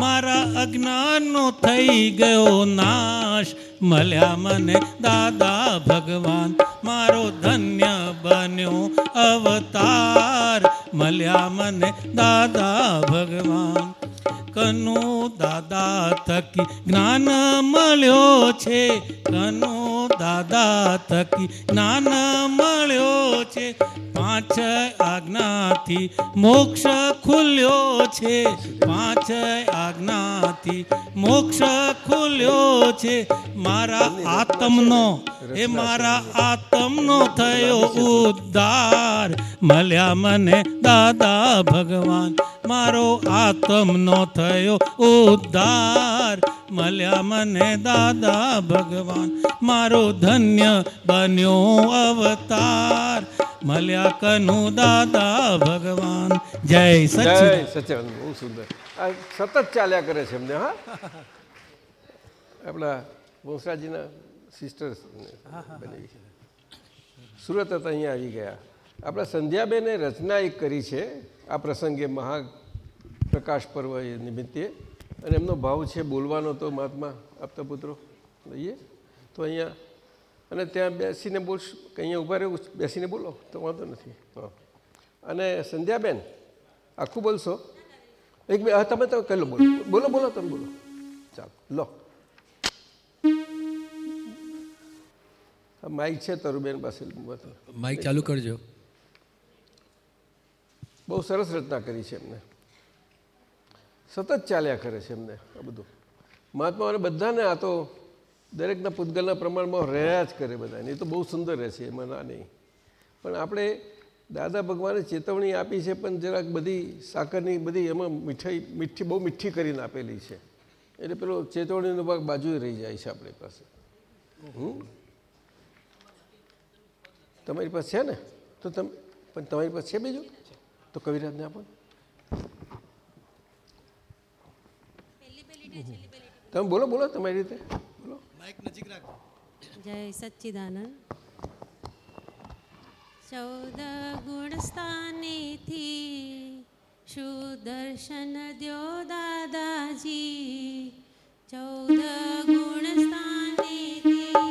મારા અજ્ઞાનનો થઈ ગયો નાશ. મળ્યા મને દાદા ભગવાન મારો ધન્ય બન્યો અવતાર મળ્યા મને દાદા ભગવાન કનુ દાદા થકી જ્ઞાન મળ્યો છે. કનુ દાદા થકી જ્ઞાન મળ્યો છે. પાંચ આજ્ઞાથી મોક્ષ ખુલ્યો છે. પાંચ આજ્ઞાથી મોક્ષ ખુલ્યો છે. મારા આત્મનો એ મારા આત્મનો થયો ઉદ્ધાર. મળ્યા મને દાદા ભગવાન. મારો આત્મનો થયો ઉદ્ધાર. મળ્યા મને દાદા ભગવાન મારો ધન્ય બન્યો અવતાર. મળ્યા કનુ દાદા ભગવાન. જય સચિદાનંદ. બહુ સુંદર. આ સતત ચાલ્યા કરે છે એમને હા? આપણા વંશરાજીના સિસ્ટર બની સુરત હતા અહીંયા આવી ગયા. આપણા સંધ્યાબેને રચના એક કરી છે આ પ્રસંગે મહા પ્રકાશ પર્વ એ નિમિત્તે. અને એમનો ભાવ છે બોલવાનો તો મહાત્મા આપતા પુત્રો લઈએ. તો અહીંયા અને ત્યાં બેસીને બોલશું કે અહીંયા ઊભા રહેવું બેસીને બોલો તો વાંધો નથી. હા અને સંધ્યાબેન આખું બોલશો? એક બે હા તમે તો કહેલો બોલો. બોલો બોલો તમે બોલો. ચાલો લો. આ માઇક છે તરુબેન પાસે. માઇક ચાલુ કરજો. બહુ સરસ રચના કરી છે એમને. સતત ચાલ્યા કરે છે એમને આ બધું. મહાત્માઓને બધાને આ તો દરેકના પૂતગલના પ્રમાણમાં રહ્યા જ કરે બધાને. એ તો બહુ સુંદર રહે છે, એમાં ના નહીં. પણ આપણે દાદા ભગવાને ચેતવણી આપી છે, પણ જરાક બધી સાકરની બધી એમાં મીઠાઈ, મીઠી, બહુ મીઠી કરીને આપેલી છે. એટલે પેલો ચેતવણીનો ભાગ બાજુએ રહી જાય છે આપણી પાસે. તમારી પાસે છે ને? તો તમે, પણ તમારી પાસે છે બીજું? તો કવિરાજને આપો ને. તમે બોલો બોલો તમારી રીતે. બોલો. જય સચ્ચિદાનંદ. ચૌદ ગુણ સ્થાનેથી સુદર્શન દ્યો દાદાજી. ચૌદ ગુણ સ્થાનેથી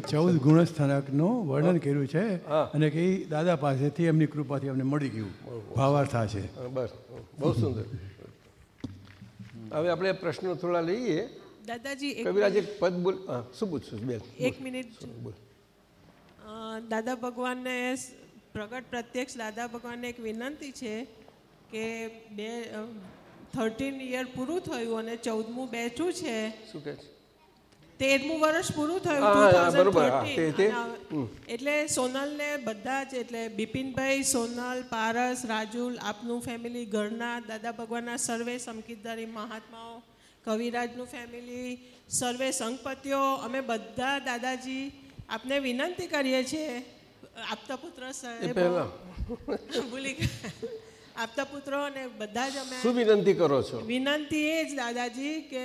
ચૌદ ગુણસ્થાનકનું વર્ણન કર્યું છે હા. અને કે દાદા પાસેથી એમની કૃપાથી અમને મળી ગયું. ભાવાર્થ આ છે બસ. બહુ સુંદર. હવે આપણે પ્રશ્નો થોડા લઈએ. દાદાજી એક કવિરાજ એક પદ બોલ. હા શું પૂછશું? બેન. એક મિનિટ. બોલ? દાદા ભગવાનને પ્રગટ પ્રત્યક્ષ દાદા ભગવાનને એક વિનંતી છે કે બે થર્ટીન યર પૂરું થયું અને ચૌદમું બેઠું છે. શું કહે છે? તેરમું વર્ષ પૂરું થયું એટલે સોનલ ને બરોબર. હા, 2013. તે- તે. અને હવે- એટલે સોનલને બધા જ એટલે બિપિનભાઈ સોનલ પારસ રાજુલ આપનું ફેમિલી ઘરના દાદા ભગવાનના સર્વે સમકીદારી મહાત્માઓ કવિરાજનું ફેમિલી સર્વે સંગપતિઓ અમે બધા દાદાજી આપને વિનંતી કરીએ છીએ આપતા પુત્ર સાહેબ ભૂલી ગયા આપતા પુત્રો અને બધા જ અમે શું વિનંતી કરો છો? વિનંતી એ જ દાદાજી કે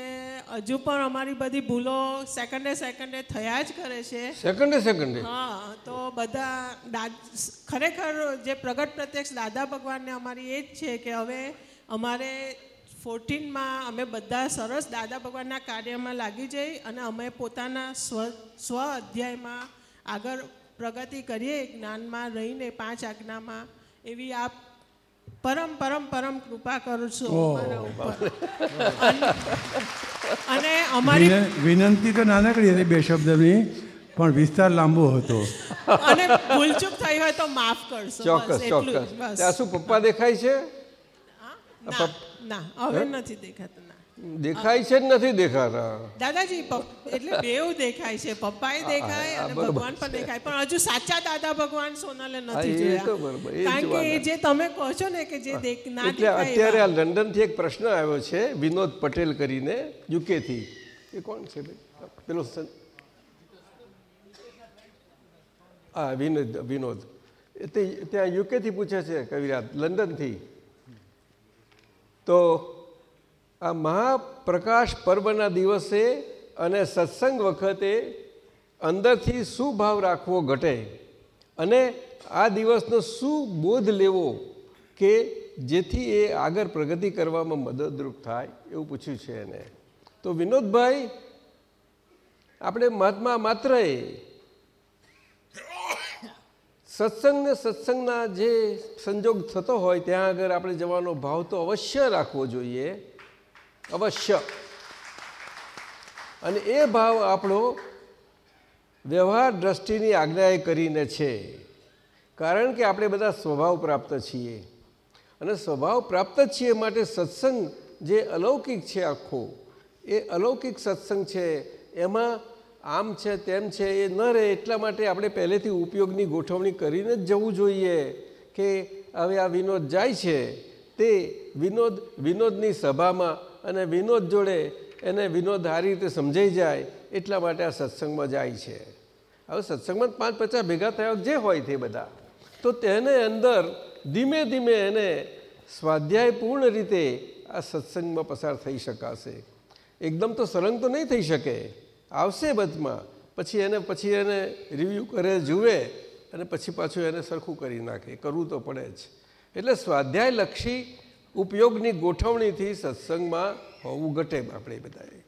હજુ પણ અમારી બધી ભૂલો સેકન્ડે સેકન્ડે થયા જ કરે છે. સેકન્ડે સેકન્ડે? હા તો બધા ખરેખર જે પ્રગટ પ્રત્યક્ષ દાદા ભગવાનને અમારી એ જ છે કે હવે અમારે ફોર્ટીનમાં અમે બધા સરસ દાદા ભગવાનના કાર્યમાં લાગી જઈ અને અમે પોતાના સ્વ સ્વ અધ્યાયમાં આગળ પ્રગતિ કરીએ જ્ઞાનમાં રહીને પાંચ આજ્ઞામાં એવી આપ પરમ પરમ પરમ કૃપા કરશો અમારા ઉપર. અને- અમારી વિનંતી તો નાનકડી હતી બે શબ્દની પણ વિસ્તાર લાંબો હતો. અને ભૂલચૂક થઈ હોય તો માફ કરશો ચોક્કસ ચોક્કસ. બસ. ત્યાં શું પપ્પા દેખાય છે? હા? ના હવે નથી દેખાતું દેખાય છે જ નથી દેખાતા. દાદાજી એટલે બેવ દેખાય છે પપ્પાએ દેખાય અને ભગવાન પણ દેખાય. પણ હજુ સાચા દાદા ભગવાન સોનલે નથી જોયા. કારણ કે એ જે તમે કહો છો ને કે જે દેખ- ના એટલે દેખાય અત્યારે આ. લંડનથી એક પ્રશ્ન આવ્યો છે વિનોદ પટેલ કરીને યુકેથી. એ કોણ છે? ભાઈ પેલો હા વિનોદ વિનોદ. તે ત્યાં યુકેથી પૂછે છે કવિરાજ લંડનથી. તો આ મહાપ્રકાશ પર્વના દિવસે અને સત્સંગ વખતે અંદરથી શું ભાવ રાખવો ઘટે. અને આ દિવસનો શું બોધ લેવો કે જેથી એ આગળ પ્રગતિ કરવામાં મદદરૂપ થાય એવું પૂછ્યું છે એને. તો વિનોદભાઈ, આપણે મહાત્મા માત્ર સત્સંગને સત્સંગના જે સંજોગ થતો હોય, ત્યાં આગળ આપણે જવાનો ભાવ તો અવશ્ય રાખવો જોઈએ. અવશ્ય. અને એ ભાવ આપણો વ્યવહાર દ્રષ્ટિની આજ્ઞાએ કરીને છે. કારણ કે આપણે બધા સ્વભાવ પ્રાપ્ત છીએ. અને સ્વભાવ પ્રાપ્ત છીએ માટે સત્સંગ જે અલૌકિક છે આખો, એ અલૌકિક સત્સંગ છે, એમાં આમ છે, તેમ છે, એ ન રહે એટલા માટે આપણે પહેલેથી ઉપયોગની ગોઠવણી કરીને જ જવું જોઈએ કે હવે આ વિનોદ જાય છે તે વિનોદ, વિનોદની સભામાં અને વિનોદ જોડે એને વિનોદ સારી રીતે સમજાઈ જાય, એટલા માટે આ સત્સંગમાં જાય છે. હવે સત્સંગમાં પાંચ પચાસ ભેગા થયા જે હોય તે બધા. તો તેને અંદર ધીમે ધીમે એને સ્વાધ્યાયપૂર્ણ રીતે આ સત્સંગમાં પસાર થઈ શકાશે. એકદમ તો સળંગ તો નહીં થઈ શકે. આવશે બધમાં. પછી એને પછી એને રિવ્યૂ કરે, જુએ અને પછી પાછું એને સરખું કરી નાખે. કરવું તો પડે જ. એટલે સ્વાધ્યાયલક્ષી ઉપયોગની ગોઠવણીથી સત્સંગમાં હોવું ઘટે આપણે બધાએ.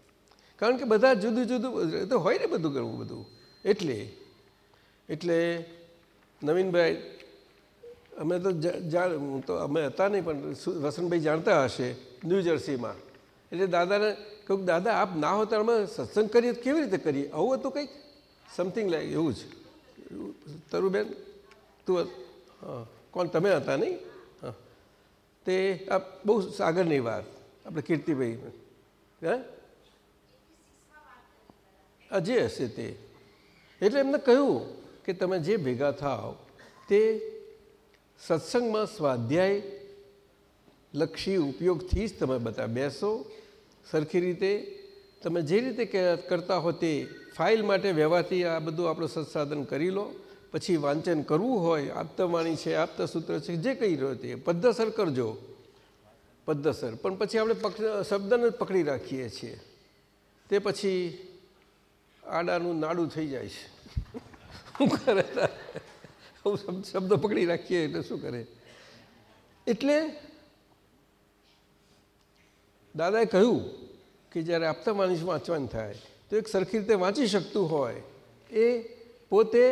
કારણ કે બધા જુદું જુદું, એ તો હોય ને બધું કરવું બધું. એટલે એટલે નવીનભાઈ, અમે તો જાણ તો, અમે હતા નહીં, પણ વસંતભાઈ જાણતા હશે ન્યૂ જર્સીમાં. એટલે દાદાને કહું દાદા, આપ ના હોતા અમે સત્સંગ કરીએ તો કેવી રીતે કરીએ? આવું હતું કંઈક? સમથિંગ લાઈક એવું જ. તરુબેન, તું, હા, કોણ? તમે હતા નહીં? તે આ બહુ આગળની વાત. આપણે કીર્તિભાઈ. હે? જે હશે તે. એટલે એમને કહ્યું કે તમે જે ભેગા થાવ તે સત્સંગમાં સ્વાધ્યાય લક્ષી ઉપયોગથી જ તમે બધા બેસો. સરખી રીતે તમે જે રીતે કરતા હો તે ફાઇલ માટે વ્યવહારથી આ બધું આપણું સત્સાધન કરી લો. પછી વાંચન કરવું હોય, આપતવાણી છે, આપતસૂત્ર છે, જે કહી રહ્યો તે. પદ્ધસર કરજો. પદ્ધસર. પણ પછી આપણે શબ્દને પકડી રાખીએ છીએ. તે પછી આડાનું નાડું થઈ જાય છે. શું કરે શબ્દ પકડી રાખીએ એટલે શું કરે? એટલે દાદાએ કહ્યું કે જ્યારે આપતા માણસ વાંચવાનું થાય, તો એક સરખી રીતે વાંચી શકતું હોય. એ પોતે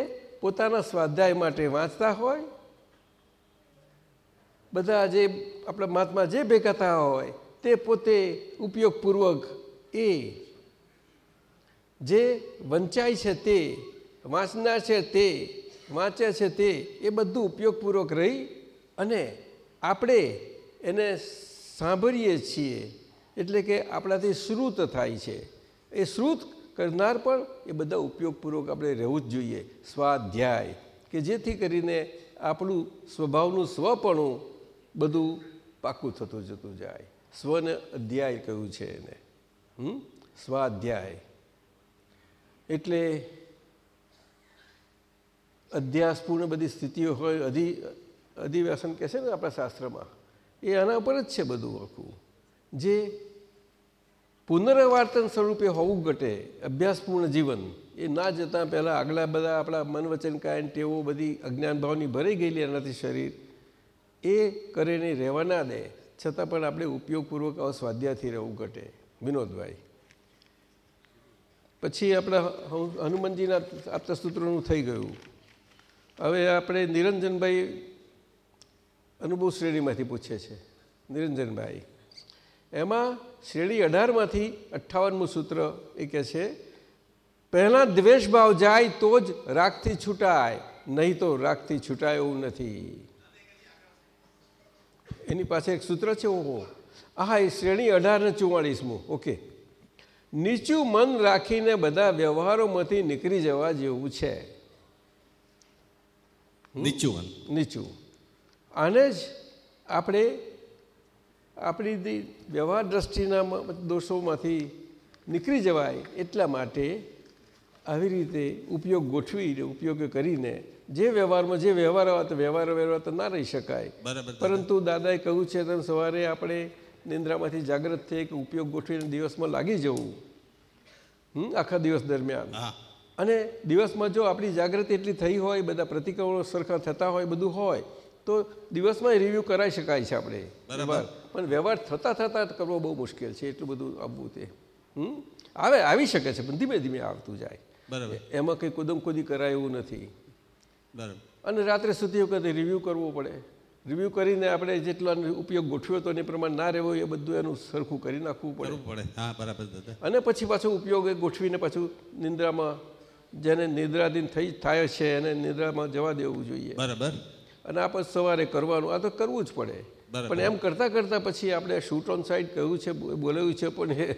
પોતાના સ્વાધ્યાય માટે વાંચતા હોય, બધા જે આપણા મહાત્મા જે ભેગા થયા હોય, તે પોતે ઉપયોગપૂર્વક એ જે વંચાય છે તે, વાંચનાર છે તે, વાંચે છે તે, એ બધું ઉપયોગપૂર્વક રહી અને આપણે એને સાંભળીએ છીએ. એટલે કે આપણાથી શ્રુત થાય છે. એ શ્રુત કરનાર પણ એ બધા ઉપયોગપૂર્વક આપણે રહેવું જ જોઈએ. સ્વાધ્યાય, કે જેથી કરીને આપણું સ્વભાવનું સ્વપણું બધું પાકું થતું જતું જાય. સ્વને અધ્યાય કહ્યું છે એને? સ્વાધ્યાય. એટલે અધ્યાસપૂર્ણ બધી સ્થિતિઓ હોય, અધિ, અધિવ્યાસન કહે છે ને આપણા શાસ્ત્રમાં, એ આના ઉપર જ છે બધું આખું. જે પુનરાવર્તન સ્વરૂપે હોવું ઘટે. અભ્યાસપૂર્ણ જીવન એ ના જતાં પહેલાં આગલા બધા આપણા મન વચન કાયન ટેવો બધી અજ્ઞાન ભાવની ભરાઈ ગયેલી એનાથી શરીર. એ કરીને રહેવા ના દે. છતાં પણ આપણે ઉપયોગપૂર્વક આવા રહેવું ઘટે. વિનોદભાઈ. પછી આપણા હનુ- હનુમાનજીના આપતા સૂત્રોનું થઈ ગયું. હવે આપણે નિરંજનભાઈ અનુભવ શ્રેણીમાંથી પૂછે છે નિરંજનભાઈ. એમાં શ્રેણી અઢારમાંથી અઠ્ઠાવનમું સૂત્ર એ કહે છે પહેલાં દ્વેષભાવ જાય તો જ રાગથી છૂટાય નહીં તો રાગથી છૂટાય એવું નથી. એની પાસે એક સૂત્ર છે ઓહો. હા એ શ્રેણી અઢાર ને ચુમ્માળીસમું ઓકે. નીચું મન રાખીને બધા વ્યવહારોમાંથી નીકળી જવા જેવું છે. નીચું મન. નીચું. આને જ આપણે આપણી વ્યવહાર દ્રષ્ટિના દોષોમાંથી નીકળી જવાય એટલા માટે આવી રીતે ઉપયોગ ગોઠવીને ઉપયોગ કરીને જે વ્યવહારમાં જે વ્યવહાર આવે તો વ્યવહાર વ્યવહાર તો ના રહી શકાય. પરંતુ દાદાએ કહ્યું છે તેમ સવારે આપણે નિંદ્રામાંથી જાગૃત થઈ કે ઉપયોગ ગોઠવીને દિવસમાં લાગી જવું. હમ, આખા દિવસ દરમિયાન. અને દિવસમાં જો આપણી જાગૃતિ એટલી થઈ હોય બધા પ્રતિક્રમણો સરખા થતા હોય બધું હોય તો દિવસમાં રિવ્યૂ કરાવી શકાય છે આપણે. બરાબર. પણ વ્યવહાર થતાં થતાં કરવો બહુ મુશ્કેલ છે એટલું બધું આવવું તે. હમ? આવે આવી શકે છે પણ ધીમે ધીમે આવતું જાય. બરાબર. એમાં કંઈ કુદમ કુદી કરાય એવું નથી. બરાબર. અને રાત્રે સુધી વખતે રિવ્યૂ કરવો પડે. રિવ્યૂ કરીને આપણે જેટલો ઉપયોગ ગોઠવ્યો હતો એ પ્રમાણે ના રહેવો એ બધું એનું સરખું કરી નાખવું પડે. પડે. હા બરાબર અને પછી પાછો ઉપયોગ એ ગોઠવીને પાછું નિંદ્રામાં જેને નિદ્રાધીન થઈ થાય છે એને નિદ્રામાં જવા દેવું જોઈએ. બરાબર. અને આ પછી સવારે કરવાનું આ તો કરવું જ પડે. પણ એમ કરતાં કરતાં પછી આપણે શૂટ ઓન સાઈડ કહ્યું છે બોલાવ્યું છે પણ એ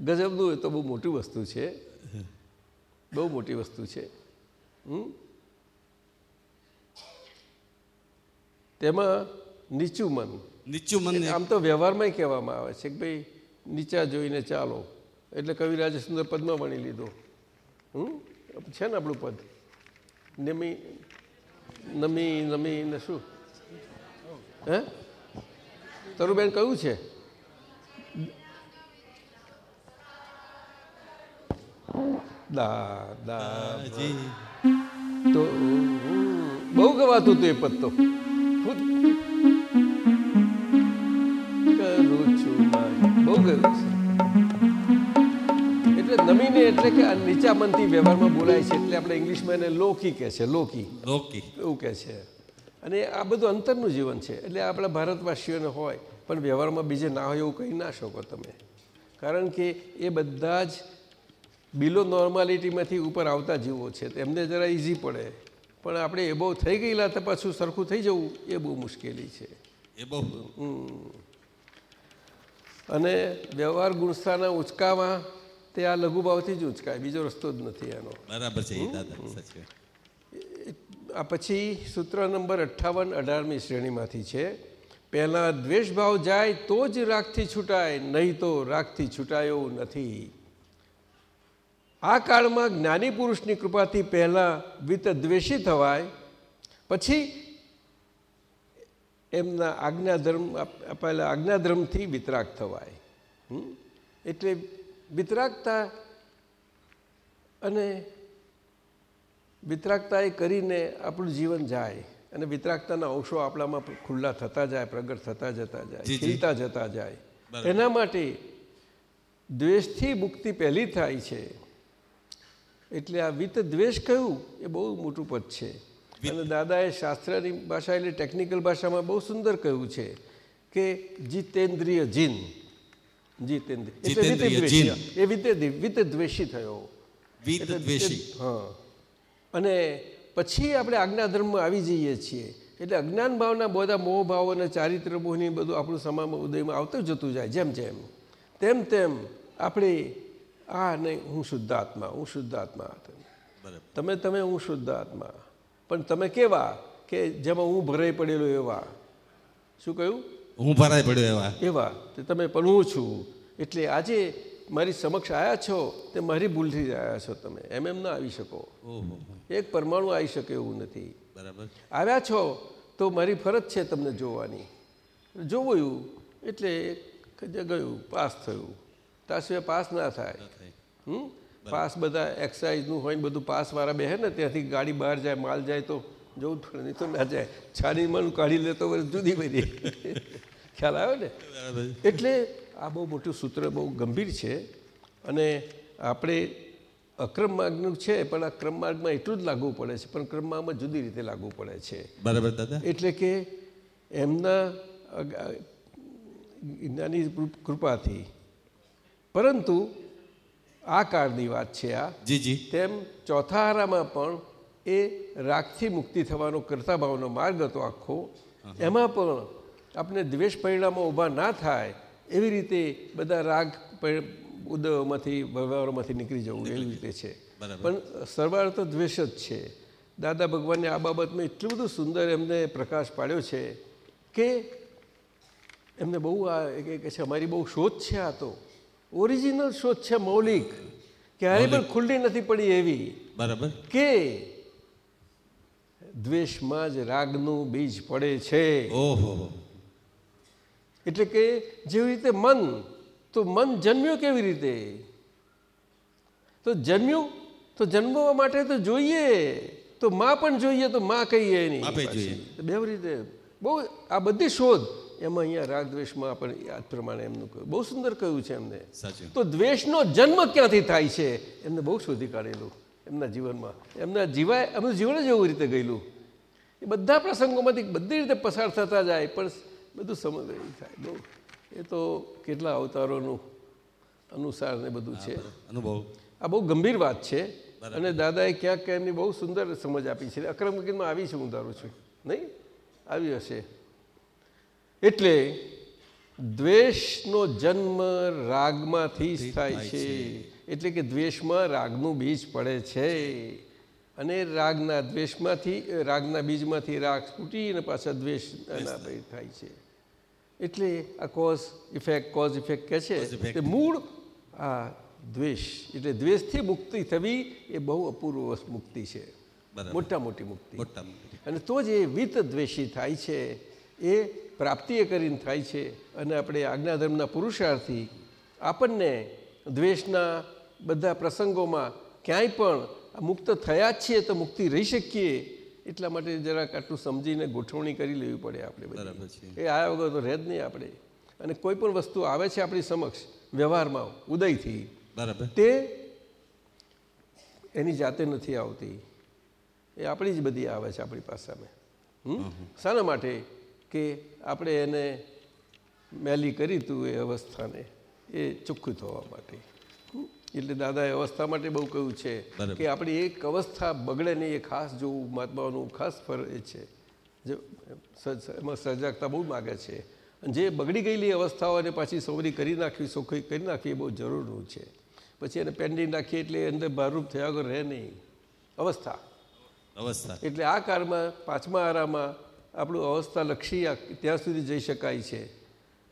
ગજબનું એ તો બહુ મોટી વસ્તુ છે. બહુ મોટી વસ્તુ છે. હમ? તેમાં નીચું મન. નીચું મન આમ તો વ્યવહારમાંય કહેવામાં આવે છે કે ભાઈ નીચા જોઈને ચાલો. એટલે કવિ સુંદર પદમાં વણી લીધો. હમ? છે ને આપણું પદ? નમી નમી નમી ને શું? હે? તરુબેન કયું છે? તો બહુ ગવાતું હતું એ પદ તો. ખુદ કરું છું બહુ ગયું છે. એટલે નમીને એટલે કે આ નીચા મનથી વ્યવહારમાં બોલાય છે એટલે આપણે ઇંગ્લિશમાં એને લોકી કહે છે લોકી. લોકી. એવું કહે છે. અને આ બધું અંતરનું જીવન છે. એટલે આપણા ભારતવાસીઓને હોય પણ વ્યવહારમાં બીજે ના હોય એવું કહી ના શકો તમે. કારણ કે એ બધા જ બિલો નોર્માલિટીમાંથી ઉપર આવતા જીવો છે. એમને જરા ઇઝી પડે. પણ આપણે એ બહુ થઈ ગયેલા તો પાછું સરખું થઈ જવું એ બહુ મુશ્કેલી છે. એ બહુ. અને વ્યવહાર ગુણસ્થાના ઉંચકામાં તે આ લઘુભાવથી જ ઉંચકાય. બીજો રસ્તો જ નથી એનો. બરાબર છે. આ પછી સૂત્ર નંબર અઠ્ઠાવન અઢારમી શ્રેણીમાંથી છે, પહેલાં દ્વેષભાવ જાય તો જ રાગથી છૂટાય, નહીં તો રાગથી છૂટાયો નથી આ કાળમાં જ્ઞાની પુરુષની કૃપાથી પહેલાં વિત દ્વેષી થવાય, પછી એમના આજ્ઞાધર્મ આપેલા આજ્ઞાધર્મથી વિતરાગ થવાય? એટલે વિતરાગતા અને વિતરાગતા એ કરીને આપણું જીવન જાય અને વિતરાગતાના અંશો આપણામાં ખુલ્લા થતા જાય પ્રગટ થતા જતા જાય. ખીલતા જતા જાય. એના માટે દ્વેષથી મુક્તિ પહેલી થાય છે. એટલે આ વિત દ્વેષ કહ્યું એ બહુ મોટું પદ છે. અને દાદાએ શાસ્ત્રની ભાષા એટલે ટેકનિકલ ભાષામાં બહુ સુંદર કહ્યું છે કે જીતેન્દ્રિય જીન. જીતેન્દ્રિય. એટલે. એ વિતે વિત દ્વેષી થયો હા. અને પછી આપણે આજ્ઞાધર્મમાં આવી જઈએ છીએ. એટલે અજ્ઞાન ભાવના બધા મોહ ભાવ અને ચારિત્ર મોહની બધું આપણું સમામાં ઉદયમાં આવતું જતું જાય જેમ જેમ. તેમ તેમ આપણે આ નહીં હું શુદ્ધ આત્મા હું શુદ્ધ આત્મા તમે તમે હું શુદ્ધ આત્મા પણ તમે કેવા કે જેમાં હું ભરાઈ પડેલો એવા? શું કહ્યું? હું ભરાઈ પડ્યો એવા. એવા. તે તમે પણ હું છું. એટલે આજે મારી સમક્ષ આવ્યા છો તે મારી ભૂલથી જ આવ્યા છો તમે. એમ એમ ના આવી શકો. એક પરમાણુ આવી શકે એવું નથી. બરાબર. આવ્યા છો તો મારી ફરજ છે તમને જોવાની. જોવું એટલે ગયું પાસ થયું. ત્યાં સિવાય પાસ ના થાય. હમ? પાસ બધા એક્સાઇઝનું હોય ને બધું પાસવાળા બેહે ને ત્યાંથી ગાડી બહાર જાય માલ જાય તો જવું જ પડે નહીં તો ના જાય. છાની મન કાઢી લેતો જુદી બધી <laughs> ખ્યાલ આવ્યો ને? એટલે આ બહુ મોટું સૂત્ર બહુ ગંભીર છે અને આપણે અક્રમ માર્ગનું છે પણ આ ક્રમ માર્ગમાં એટલું જ લાગુ પડે છે પણ ક્રમ માર્ગમાં જુદી રીતે લાગુ પડે છે. બરાબર દાદા? એટલે કે એમના જ્ઞાની કૃપાથી. પરંતુ આ કાળની વાત છે આ. જી જી. તેમ ચોથા હારામાં પણ એ રાગથી મુક્તિ થવાનો કરતા ભાવનો માર્ગ હતો આખો. એમાં પણ આપણે દ્વેષ પરિણામો ઊભા ના થાય એવી રીતે બધા રાગ ઉદયમાંથી વ્યવહારોમાંથી નીકળી જવું એવી રીતે છે. પણ સરવાળ તો દ્વેષ જ છે. દાદા ભગવાનને આ બાબતમાં એટલું બધું સુંદર એમને પ્રકાશ પાડ્યો છે કે એમને બહુ આ કે છે અમારી બહુ શોધ છે આ તો. ઓરિજિનલ શોધ છે મૌલિક. ક્યારેય પણ ખુલ્લી નથી પડી એવી. બરાબર. કે દ્વેષમાં જ રાગનું બીજ પડે છે. ઓહો. એટલે કે જેવી રીતે મન તો મન જન્મ્યું કેવી રીતે? તો જન્મ્યું તો જન્મવા માટે તો જોઈએ. તો માં પણ જોઈએ તો માં કહીએ એની. બે રીતે. બહુ આ બધી શોધ એમાં અહીંયા રાગ દ્વેષમાં પણ આ પ્રમાણે એમનું કહ્યું. બહુ સુંદર કહ્યું છે એમને. સાચું. તો દ્વેષનો જન્મ ક્યાંથી થાય છે? એમને બહુ શોધી કાઢેલું એમના જીવનમાં. એમના જીવાય એમનું જીવન જ એવું રીતે ગયેલું. એ બધા પ્રસંગોમાંથી બધી રીતે પસાર થતા જાય પણ બધું સમન્વય થાય. બહુ. એ તો કેટલા અવતારોનું અનુસાર ને બધું છે. અનુભવ. આ બહુ ગંભીર વાત છે. અને દાદાએ ક્યાંક એમની બહુ સુંદર સમજ આપી છે. અક્રમ ગીતમાં આવી છે હું ધારું છું. નહીં? આવી હશે. એટલે દ્વેષનો જન્મ રાગમાંથી થાય છે. એટલે કે દ્વેષમાં રાગનું બીજ પડે છે. અને રાગના દ્વેષમાંથી રાગના બીજમાંથી રાગ ફૂટીને પાછા દ્વેષ થાય છે. એટલે આ કોઝ ઇફેક્ટ કોઝ ઇફેક્ટ કહે છે તે મૂળ આ દ્વેષ એટલે દ્વેષથી મુક્તિ થવી એ બહુ અપૂર્વ મુક્તિ છે. મોટા મોટી મુક્તિ. અને તો જ એ વિત દ્વેષી થાય છે એ પ્રાપ્તિએ કરીને થાય છે. અને આપણે આજ્ઞાધર્મના પુરુષાર્થી આપણને દ્વેષના બધા પ્રસંગોમાં ક્યાંય પણ મુક્ત થયા જ છીએ તો મુક્તિ રહી શકીએ. એટલા માટે જરાક આટલું સમજીને ગોઠવણી કરી લેવી પડે આપણે બરાબર છે. એ આવ્યા વગર તો રહે જ નહીં આપણે. અને કોઈ પણ વસ્તુ આવે છે આપણી સમક્ષ વ્યવહારમાં ઉદયથી બરાબર. તે એની જાતે નથી આવતી. એ આપણી જ બધી આવે છે આપણી પાસે હમ. શાના માટે કે આપણે એને મેલી કરી તું એ અવસ્થાને એ ચોખ્ખું થવા માટે? એટલે દાદાએ અવસ્થા માટે બહુ કહ્યું છે કે આપણી એક અવસ્થા બગડે નહીં એ ખાસ જોવું મહાત્માઓનું ખાસ ફરજ એ છે. જો એમાં સજાગતા બહુ માગે છે. અને જે બગડી ગયેલી અવસ્થાઓને પાછી સૌરી કરી નાખવી સોખી કરી નાખવી એ બહુ જરૂરનું છે. પછી એને પેન્ડિંગ નાખીએ એટલે એ અંદર ભારૂપ થયા વગર રહે નહીં. અવસ્થા. અવસ્થા. એટલે આ કાળમાં પાંચમા આરામાં આપણું અવસ્થા લક્ષી ત્યાં સુધી જઈ શકાય છે.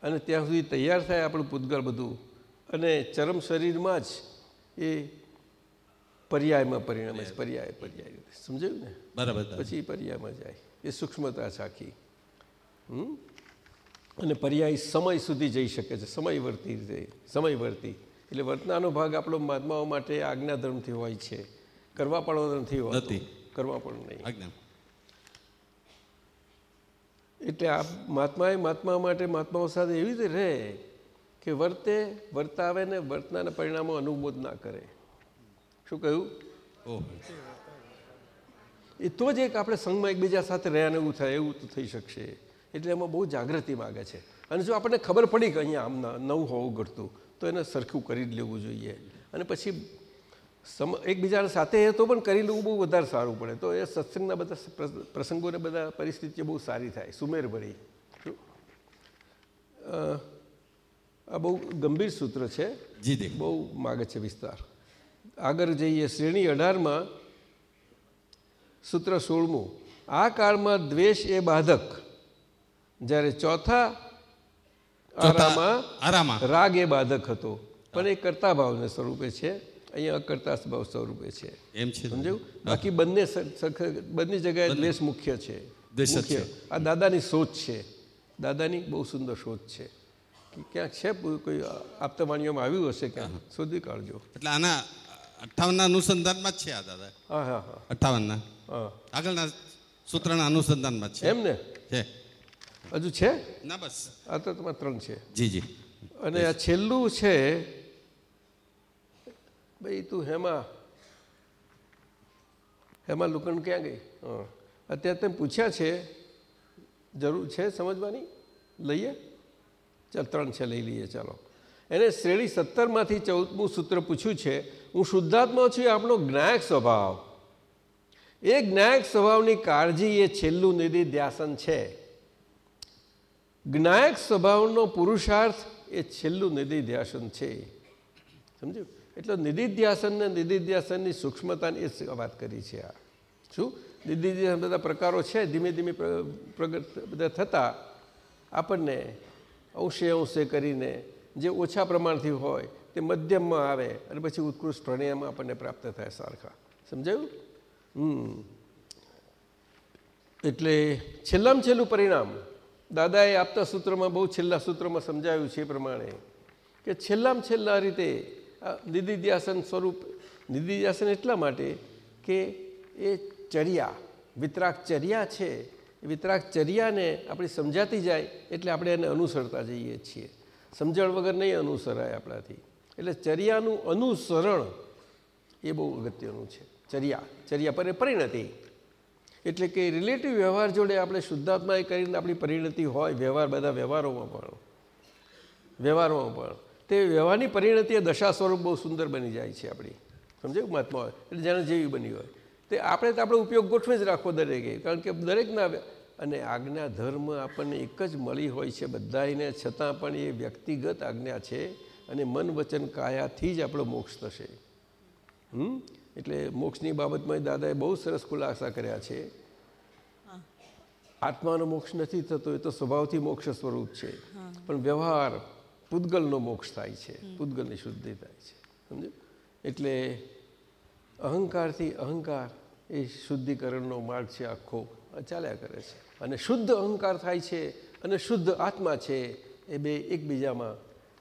અને ત્યાં સુધી તૈયાર થાય આપણું પૂતગળ બધું. અને ચરમ શરીરમાં જ એ પર્યાયમાં પરિણામે છે પર્યાય પર્યાય સમજાયું ને? બરાબર પછી પર્યાયમાં જાય. એ સૂક્ષ્મતા છે આખી હમ? અને પર્યાય સમય સુધી જઈ શકે છે. સમયવર્તી રીતે સમયવર્તી. એટલે વર્તનાનો ભાગ આપણો મહાત્માઓ માટે આજ્ઞાધર્મથી હોય છે. કરવા પણ નથી હોતો. કરવા પણ નહીં. એટલે આ મહાત્માએ મહાત્મા માટે મહાત્માઓ સાથે એવી રીતે રહે કે વર્તે વર્તાવે ને વર્તનાના પરિણામો અનુમોદ ના કરે. શું કહ્યું? એ તો જ એક આપણે સંઘમાં એકબીજા સાથે રહ્યા ને એવું થાય એવું તો થઈ શકશે. એટલે એમાં બહુ જાગૃતિ માગે છે. અને જો આપણને ખબર પડી કે અહીંયા આમ નવું હોવું ઘટતું તો એને સરખું કરી જ લેવું જોઈએ. અને પછી સમ એકબીજાના સાથે એ તો પણ કરી લેવું બહુ વધારે સારું પડે. તો એ સત્સંગના બધા પ્ર- પ્રસંગોને બધા પરિસ્થિતિઓ બહુ સારી થાય. સુમેરભરી શું? આ બહુ ગંભીર સૂત્ર છે. જી બહુ માગે છે વિસ્તાર. આગળ જઈએ શ્રેણી અઢારમાં સૂત્ર સોળમું. આ કાળમાં દ્વેષ એ બાધક. જ્યારે ચોથા આરામાં રાગ એ બાધક હતો. પણ એ કરતા ભાવને સ્વરૂપે છે. અહીંયા અકર્તા ભાવ સ્વરૂપે છે. એમ છે. સમજાયું? બાકી બંને બંને જગ્યાએ દ્વેષ મુખ્ય છે. દ્વેષ મુખ્ય. આ દાદાની સોચ છે. દાદાની બહુ સુંદર સોચ છે. કે ક્યાંક છે કોઈ આપતા વાણીઓમાં આવ્યું હશે ક્યાંક? શોધી કાઢજો. એટલે આના અઠ્ઠાવનના અનુસંધાનમાં જ છે આ દાદા. હા હા હા. અઠ્ઠાવનના આગળના સૂત્રના અનુસંધાનમાં છે. એમ ને છે. હજુ છે? ના બસ. આ તો તમારે ત્રણ છે. જી જી. અને આ છેલ્લું છે ભાઈ તું હેમા હેમા લુકણ ક્યાં ગઈ? હા. અત્યારે તમે પૂછ્યા છે જરૂર છે સમજવાની? લઈએ? ચાલ, ત્રણ છે, લઈ લઈએ, ચાલો. એને શ્રેણી સત્તરમાંથી ચૌદમું સૂત્ર પૂછ્યું છે, હું શુદ્ધાત્મા છું આપણો જ્ઞાયક સ્વભાવ. એ જ્ઞાયક સ્વભાવની કાળજી એ છેલ્લું નિધિ ધ્યાસન છે. જ્ઞાયક સ્વભાવનો પુરુષાર્થ એ છેલ્લું નિધિધ્યાસન છે. સમજ્યું? એટલે નિધિધ્યાસન ને નિધિધ્યાસનની સૂક્ષ્મતાની એ વાત કરી છે આ. શું? નિધિધ્યાસન બધા પ્રકારો છે, ધીમે ધીમે પ્રગટ બધા થતાં આપણને અંશે કરીને જે ઓછા પ્રમાણથી હોય તે મધ્યમમાં આવે અને પછી ઉત્કૃષ્ટ પ્રણયમાં આપણને પ્રાપ્ત થાય સારખા. સમજાયું? હમ. એટલે છેલ્લામાં છેલ્લું પરિણામ. દાદાએ આપતા સૂત્રમાં બહુ છેલ્લા સૂત્રમાં સમજાવ્યું છે એ પ્રમાણે કે છેલ્લામાં છેલ્લા રીતે નિધિધ્યાસન સ્વરૂપ, નિધિધ્યાસન એટલા માટે કે એ ચર્યા વિતરાક ચર્યા છે વિતરાક ચર્યાને આપણી સમજાતી જાય એટલે આપણે એને અનુસરતા જઈએ છીએ. સમજણ વગર નહીં અનુસરાય આપણાથી. એટલે ચર્યાનું અનુસરણ એ બહુ અગત્યનું છે. ચર્યા ચર્યા પર પરિણતિ. એટલે કે રિલેટિવ વ્યવહાર જોડે આપણે શુદ્ધાત્મા એ કરીને આપણી પરિણતિ હોય, વ્યવહાર બધા વ્યવહારોમાં પણ. વ્યવહારોમાં પણ. તે વ્યવહારની પરિણતિ દશા સ્વરૂપ બહુ સુંદર બની જાય છે આપણી. સમજાયું મહાત્મા હોય? એટલે જેને જેવી બની હોય. તે આપણે તો આપણો ઉપયોગ ગોઠવી જ રાખવો દરેકે કારણ કે દરેકના આવે. અને આજ્ઞા ધર્મ આપણને એક જ મળી હોય છે બધાને છતાં પણ એ વ્યક્તિગત આજ્ઞા છે અને મન વચન કાયાથી જ આપણો મોક્ષ થશે. હમ? એટલે મોક્ષની બાબતમાં દાદાએ બહુ સરસ ખુલાસા કર્યા છે. આત્માનો મોક્ષ નથી થતો એ તો સ્વભાવથી મોક્ષ સ્વરૂપ છે. પણ વ્યવહાર પૂતગલનો મોક્ષ થાય છે પૂતગલની શુદ્ધિ થાય છે. સમજો એટલે અહંકારથી અહંકાર એ શુદ્ધિકરણનો માર્ગ છે આખો ચાલ્યા કરે છે. અને શુદ્ધ અહંકાર થાય છે અને શુદ્ધ આત્મા છે એ બે એકબીજામાં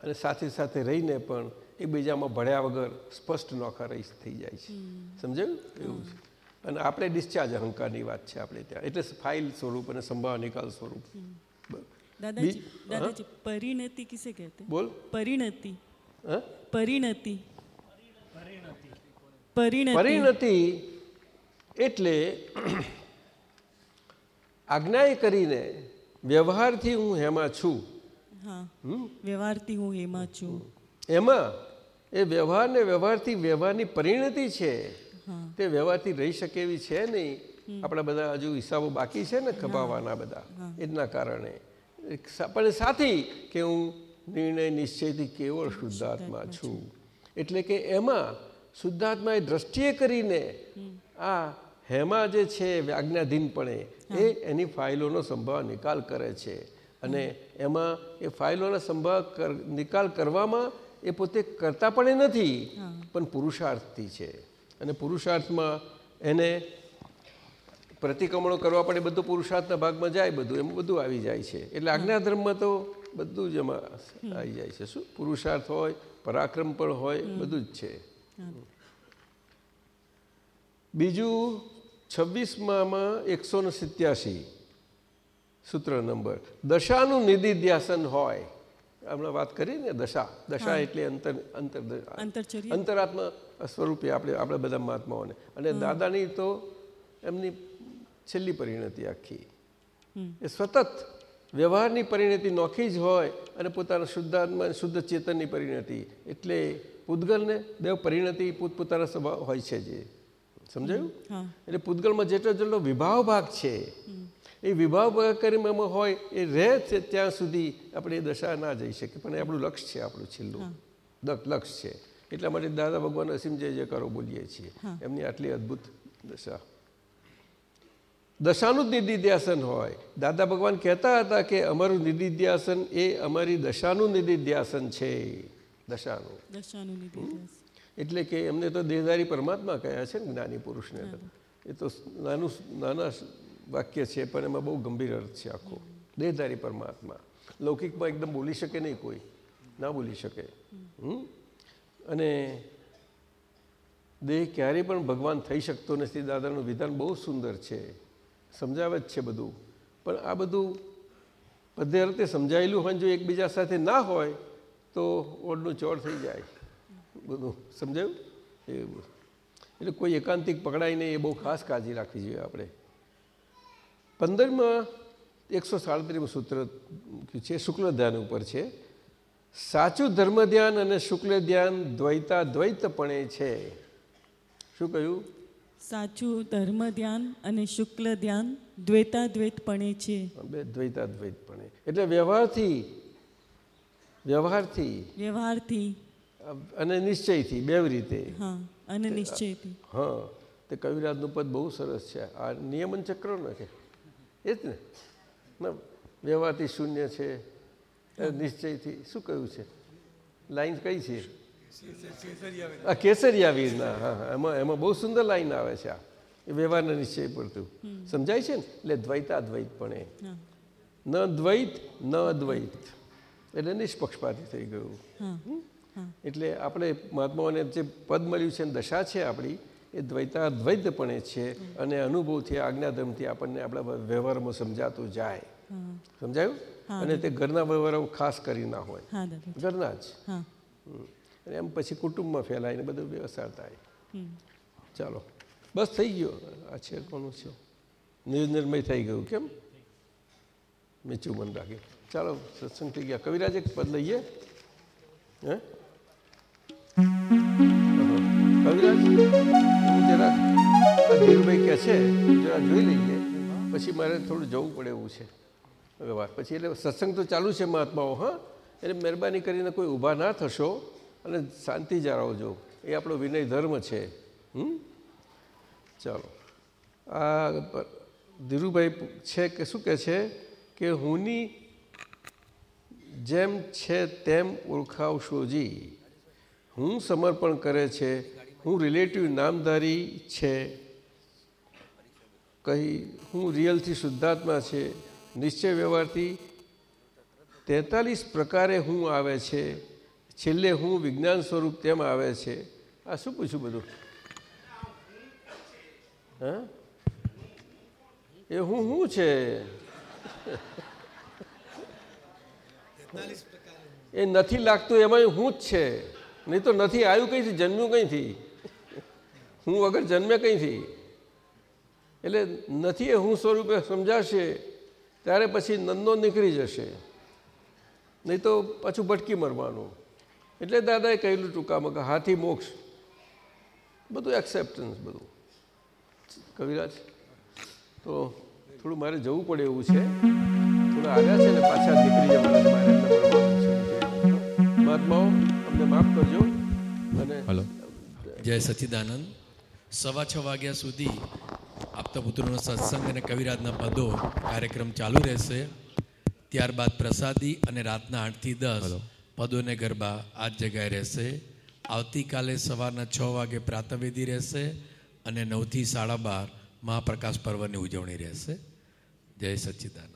અને સાથે સાથે રહીને પણ એકબીજામાં ભળ્યા વગર સ્પષ્ટ નોખા થઈ જાય છે. સમજાયું? એવું છે. અને આપણે ડિસ્ચાર્જ અહંકારની વાત છે આપણે ત્યાં. એટલે ફાઇલ સ્વરૂપ અને સંભાવ નિકાલ સ્વરૂપ. દાદાજી પરિણતિ કિસે કહેતે? બોલ. પરિણતિ. પરિણતિ. પરિણતિ. પરિણતિ એટલે આજ્ઞાએ કરીને વ્યવહારથી હું હેમાં છું. વ્યવહારથી હું હેમાં છું. એમાં એ વ્યવહારને વ્યવહારથી વ્યવહારની પરિણતિ છે. તે વ્યવહારથી રહી શકે એવી છે નહીં. આપણા બધા હજુ હિસાબો બાકી છે ને ખપાવવાના બધા. એના કારણે. પણ સાથી કે હું નિર્ણય નિશ્ચયથી કેવળ શુદ્ધાત્મા છું. એટલે કે એમાં શુદ્ધાત્માએ દ્રષ્ટિએ કરીને આ હેમાં જે છે આજ્ઞાધીનપણે એ એની ફાઇલોનો સંભાવ નિકાલ કરે છે. અને એમાં એ ફાઇલોના સંભાવ નિકાલ કરવામાં એ પોતે કરતા પણ એ નથી પણ પુરુષાર્થથી છે. અને પુરુષાર્થમાં એને પ્રતિક્રમણો કરવા પડે બધું પુરુષાર્થના ભાગમાં જાય બધું એમાં બધું આવી જાય છે. એટલે આજ્ઞાધર્મમાં તો બધું જ એમાં આવી જાય છે. શું? પુરુષાર્થ હોય પરાક્રમ પણ હોય બધું જ છે. બીજું છવ્વીસમાં એકસો ને સિત્યાસી સૂત્ર નંબર. દશાનું નિધિધ્યાસન હોય હમણાં વાત કરી ને દશા. દશા એટલે અંતર અંતર અંતરાત્મા સ્વરૂપે આપણે આપણે બધા મહાત્માઓને. અને દાદાની તો એમની છેલ્લી પરિણતિ આખી. એ સતત વ્યવહારની પરિણતિ નોખી જ હોય અને પોતાના શુદ્ધાત્મા શુદ્ધ ચેતનની પરિણતિ. એટલે પૂતગલને બે પરિણતિ પોતપોતાના સ્વભાવ હોય છે જે. સમજાયું? એટલે પૂતગળમાં જેટલો જેટલો વિભાવ ભાગ છે એ વિભાવ ભાગ કરીમાં હોય એ રહે છે ત્યાં સુધી આપણે એ દશા ના જઈ શકીએ પણ એ આપણું લક્ષ્ય છે આપણું છેલ્લું. લક્ષ છે. એટલા માટે દાદા ભગવાન અસીમ જય જયકારો બોલીએ છીએ. એમની આટલી અદ્ભુત દશા. દશાનું જ નિધિધ્યાસન હોય. દાદા ભગવાન કહેતા હતા કે અમારું નિધિધ્યાસન એ અમારી દશાનું નિધિધ્યાસન છે. દશાનું. દશાનું એટલે કે એમને તો દેહધારી પરમાત્મા કહ્યા છે ને જ્ઞાની પુરુષને. તો એ તો નાનું નાના વાક્ય છે પણ એમાં બહુ ગંભીર અર્થ છે આખો. દેહધારી પરમાત્મા. લૌકિકમાં એકદમ બોલી શકે નહીં કોઈ. ના બોલી શકે. હમ? અને દેહ ક્યારેય પણ ભગવાન થઈ શકતો નથી. દાદાનું વિધાન બહુ સુંદર છે. સમજાવે જ છે બધું. પણ આ બધું બધે અર્થે સમજાયેલું હોય જો એકબીજા સાથે ના હોય તો ઓડનું ચોર થઈ જાય. બધું સમજાયું? એ એટલે કોઈ એકાંતિક પકડાય નહીં એ બહુ ખાસ કાળજી રાખવી જોઈએ આપણે. પંદરમાં એકસો સાડત્રીસમાં સૂત્ર છે શુક્લ ધ્યાન ઉપર છે. સાચું ધર્મ ધ્યાન અને શુક્લ ધ્યાન દ્વૈતા દ્વૈતપણે છે. શું કહ્યું? સાચું ધર્મ ધ્યાન અને શુક્લ ધ્યાન દ્વૈતા દ્વૈતપણે છે બે દ્વૈતા દ્વૈતપણે એટલે વ્યવહારથી વ્યવહારથી. વ્યવહારથી. અને નિશ્ચયથી બે રીતે. હા અને નિશ્ચયથી. હા તે કવિરાજનું પદ બહુ સરસ છે. આ નિયમન ચક્ર નથી એ જ ને. વ્યવહારથી શૂન્ય છે. નિશ્ચયથી શું કહ્યું છે? લાઈન કઈ છે? આ કેસરિયા વીરના હા હા. એમાં એમાં બહુ સુંદર લાઈન આવે છે આ. એ વ્યવહારના નિશ્ચય પડતું સમજાય છે ને? એટલે દ્વૈતાદ્વૈતપણે ન દ્વૈત ન અદ્વૈત. એટલે નિષ્પક્ષપાતી થઈ ગયું. એટલે આપણે મહાત્માઓને જે પદ મળ્યું છે દશા છે આપણી એ દ્વૈતાદ્વૈતપણે છે અને અનુભવથી આજ્ઞાધર્મથી આપણને આપણા વ્યવહારમાં સમજાતું જાય. સમજાયું? અને તે ઘરના વ્યવહારો ખાસ કરી ના હોય. ઘરના જ. અને એમ પછી કુટુંબમાં ફેલાઈને બધું વ્યવસાય થાય. ચાલો. બસ થઈ ગયો. આ છે કોનું છે? નિર્નિર્મય થઈ ગયું કેમ? મેં મન રાખે. ચાલો સત્સંગ થઈ ગયા. કવિરાજ એક પદ લઈએ. હે? ધીરુભાઈ કહે છે, જરા જોઈ લઈએ. પછી મારે થોડું જવું પડે એવું છે. હવે પછી એટલે સત્સંગ તો ચાલુ છે મહાત્માઓ, હા? એટલે મહેરબાની કરીને કોઈ ઊભા ના થશો અને શાંતિ જાળવજો. એ આપણો વિનય ધર્મ છે. હમ? ચાલો. આ ધીરુભાઈ છે કે શું કહે છે? કે હુંની જેમ છે તેમ ઓળખાવશોજી હું સમર્પણ કરે છે હું રિલેટિવ નામધારી છે કહી હું રિયલથી શુદ્ધાત્મા છે નિશ્ચય વ્યવહારથી તેતાલીસ પ્રકારે હું આવે છે છેલ્લે હું વિજ્ઞાન સ્વરૂપ તેમ આવે છે. આ શું પૂછ્યું બધું? હા? એ હું શું છે? એ નથી લાગતું એમાં હું જ છે. નહીં તો નથી આવ્યું કંઈથી જન્મ્યું કંઈથી હું વગર જન્મે કંઈથી એટલે નથી એ હું સ્વરૂપે સમજાશે, ત્યારે પછી નંદો નીકળી જશે. નહીં તો પાછું ભટકી મરવાનું. એટલે દાદાએ કહેલું ટૂંકામાં કે હાથી મોક્ષ. બધું એક્સેપ્ટન્સ બધું. કવિરાજ, તો થોડું મારે જવું પડે એવું છે. થોડા આવ્યા છે ને પાછા નીકળી જવાના છે. મહાત્માઓ અમને માફ કરજો. અને હલો. જય સચ્ચિદાનંદ સવા છ વાગ્યા સુધી આપતા પુત્રોનો સત્સંગ અને કવિરાજના પદો કાર્યક્રમ ચાલુ રહેશે. ત્યારબાદ પ્રસાદી અને રાતના આઠથી દસ પદોને ગરબા આ જ જગ્યાએ રહેશે. આવતીકાલે સવારના છ વાગે પ્રાતવેદી રહેશે અને નવથી સાડા બાર મહાપ્રકાશ પર્વની ઉજવણી રહેશે. જય સચ્ચિદાનંદ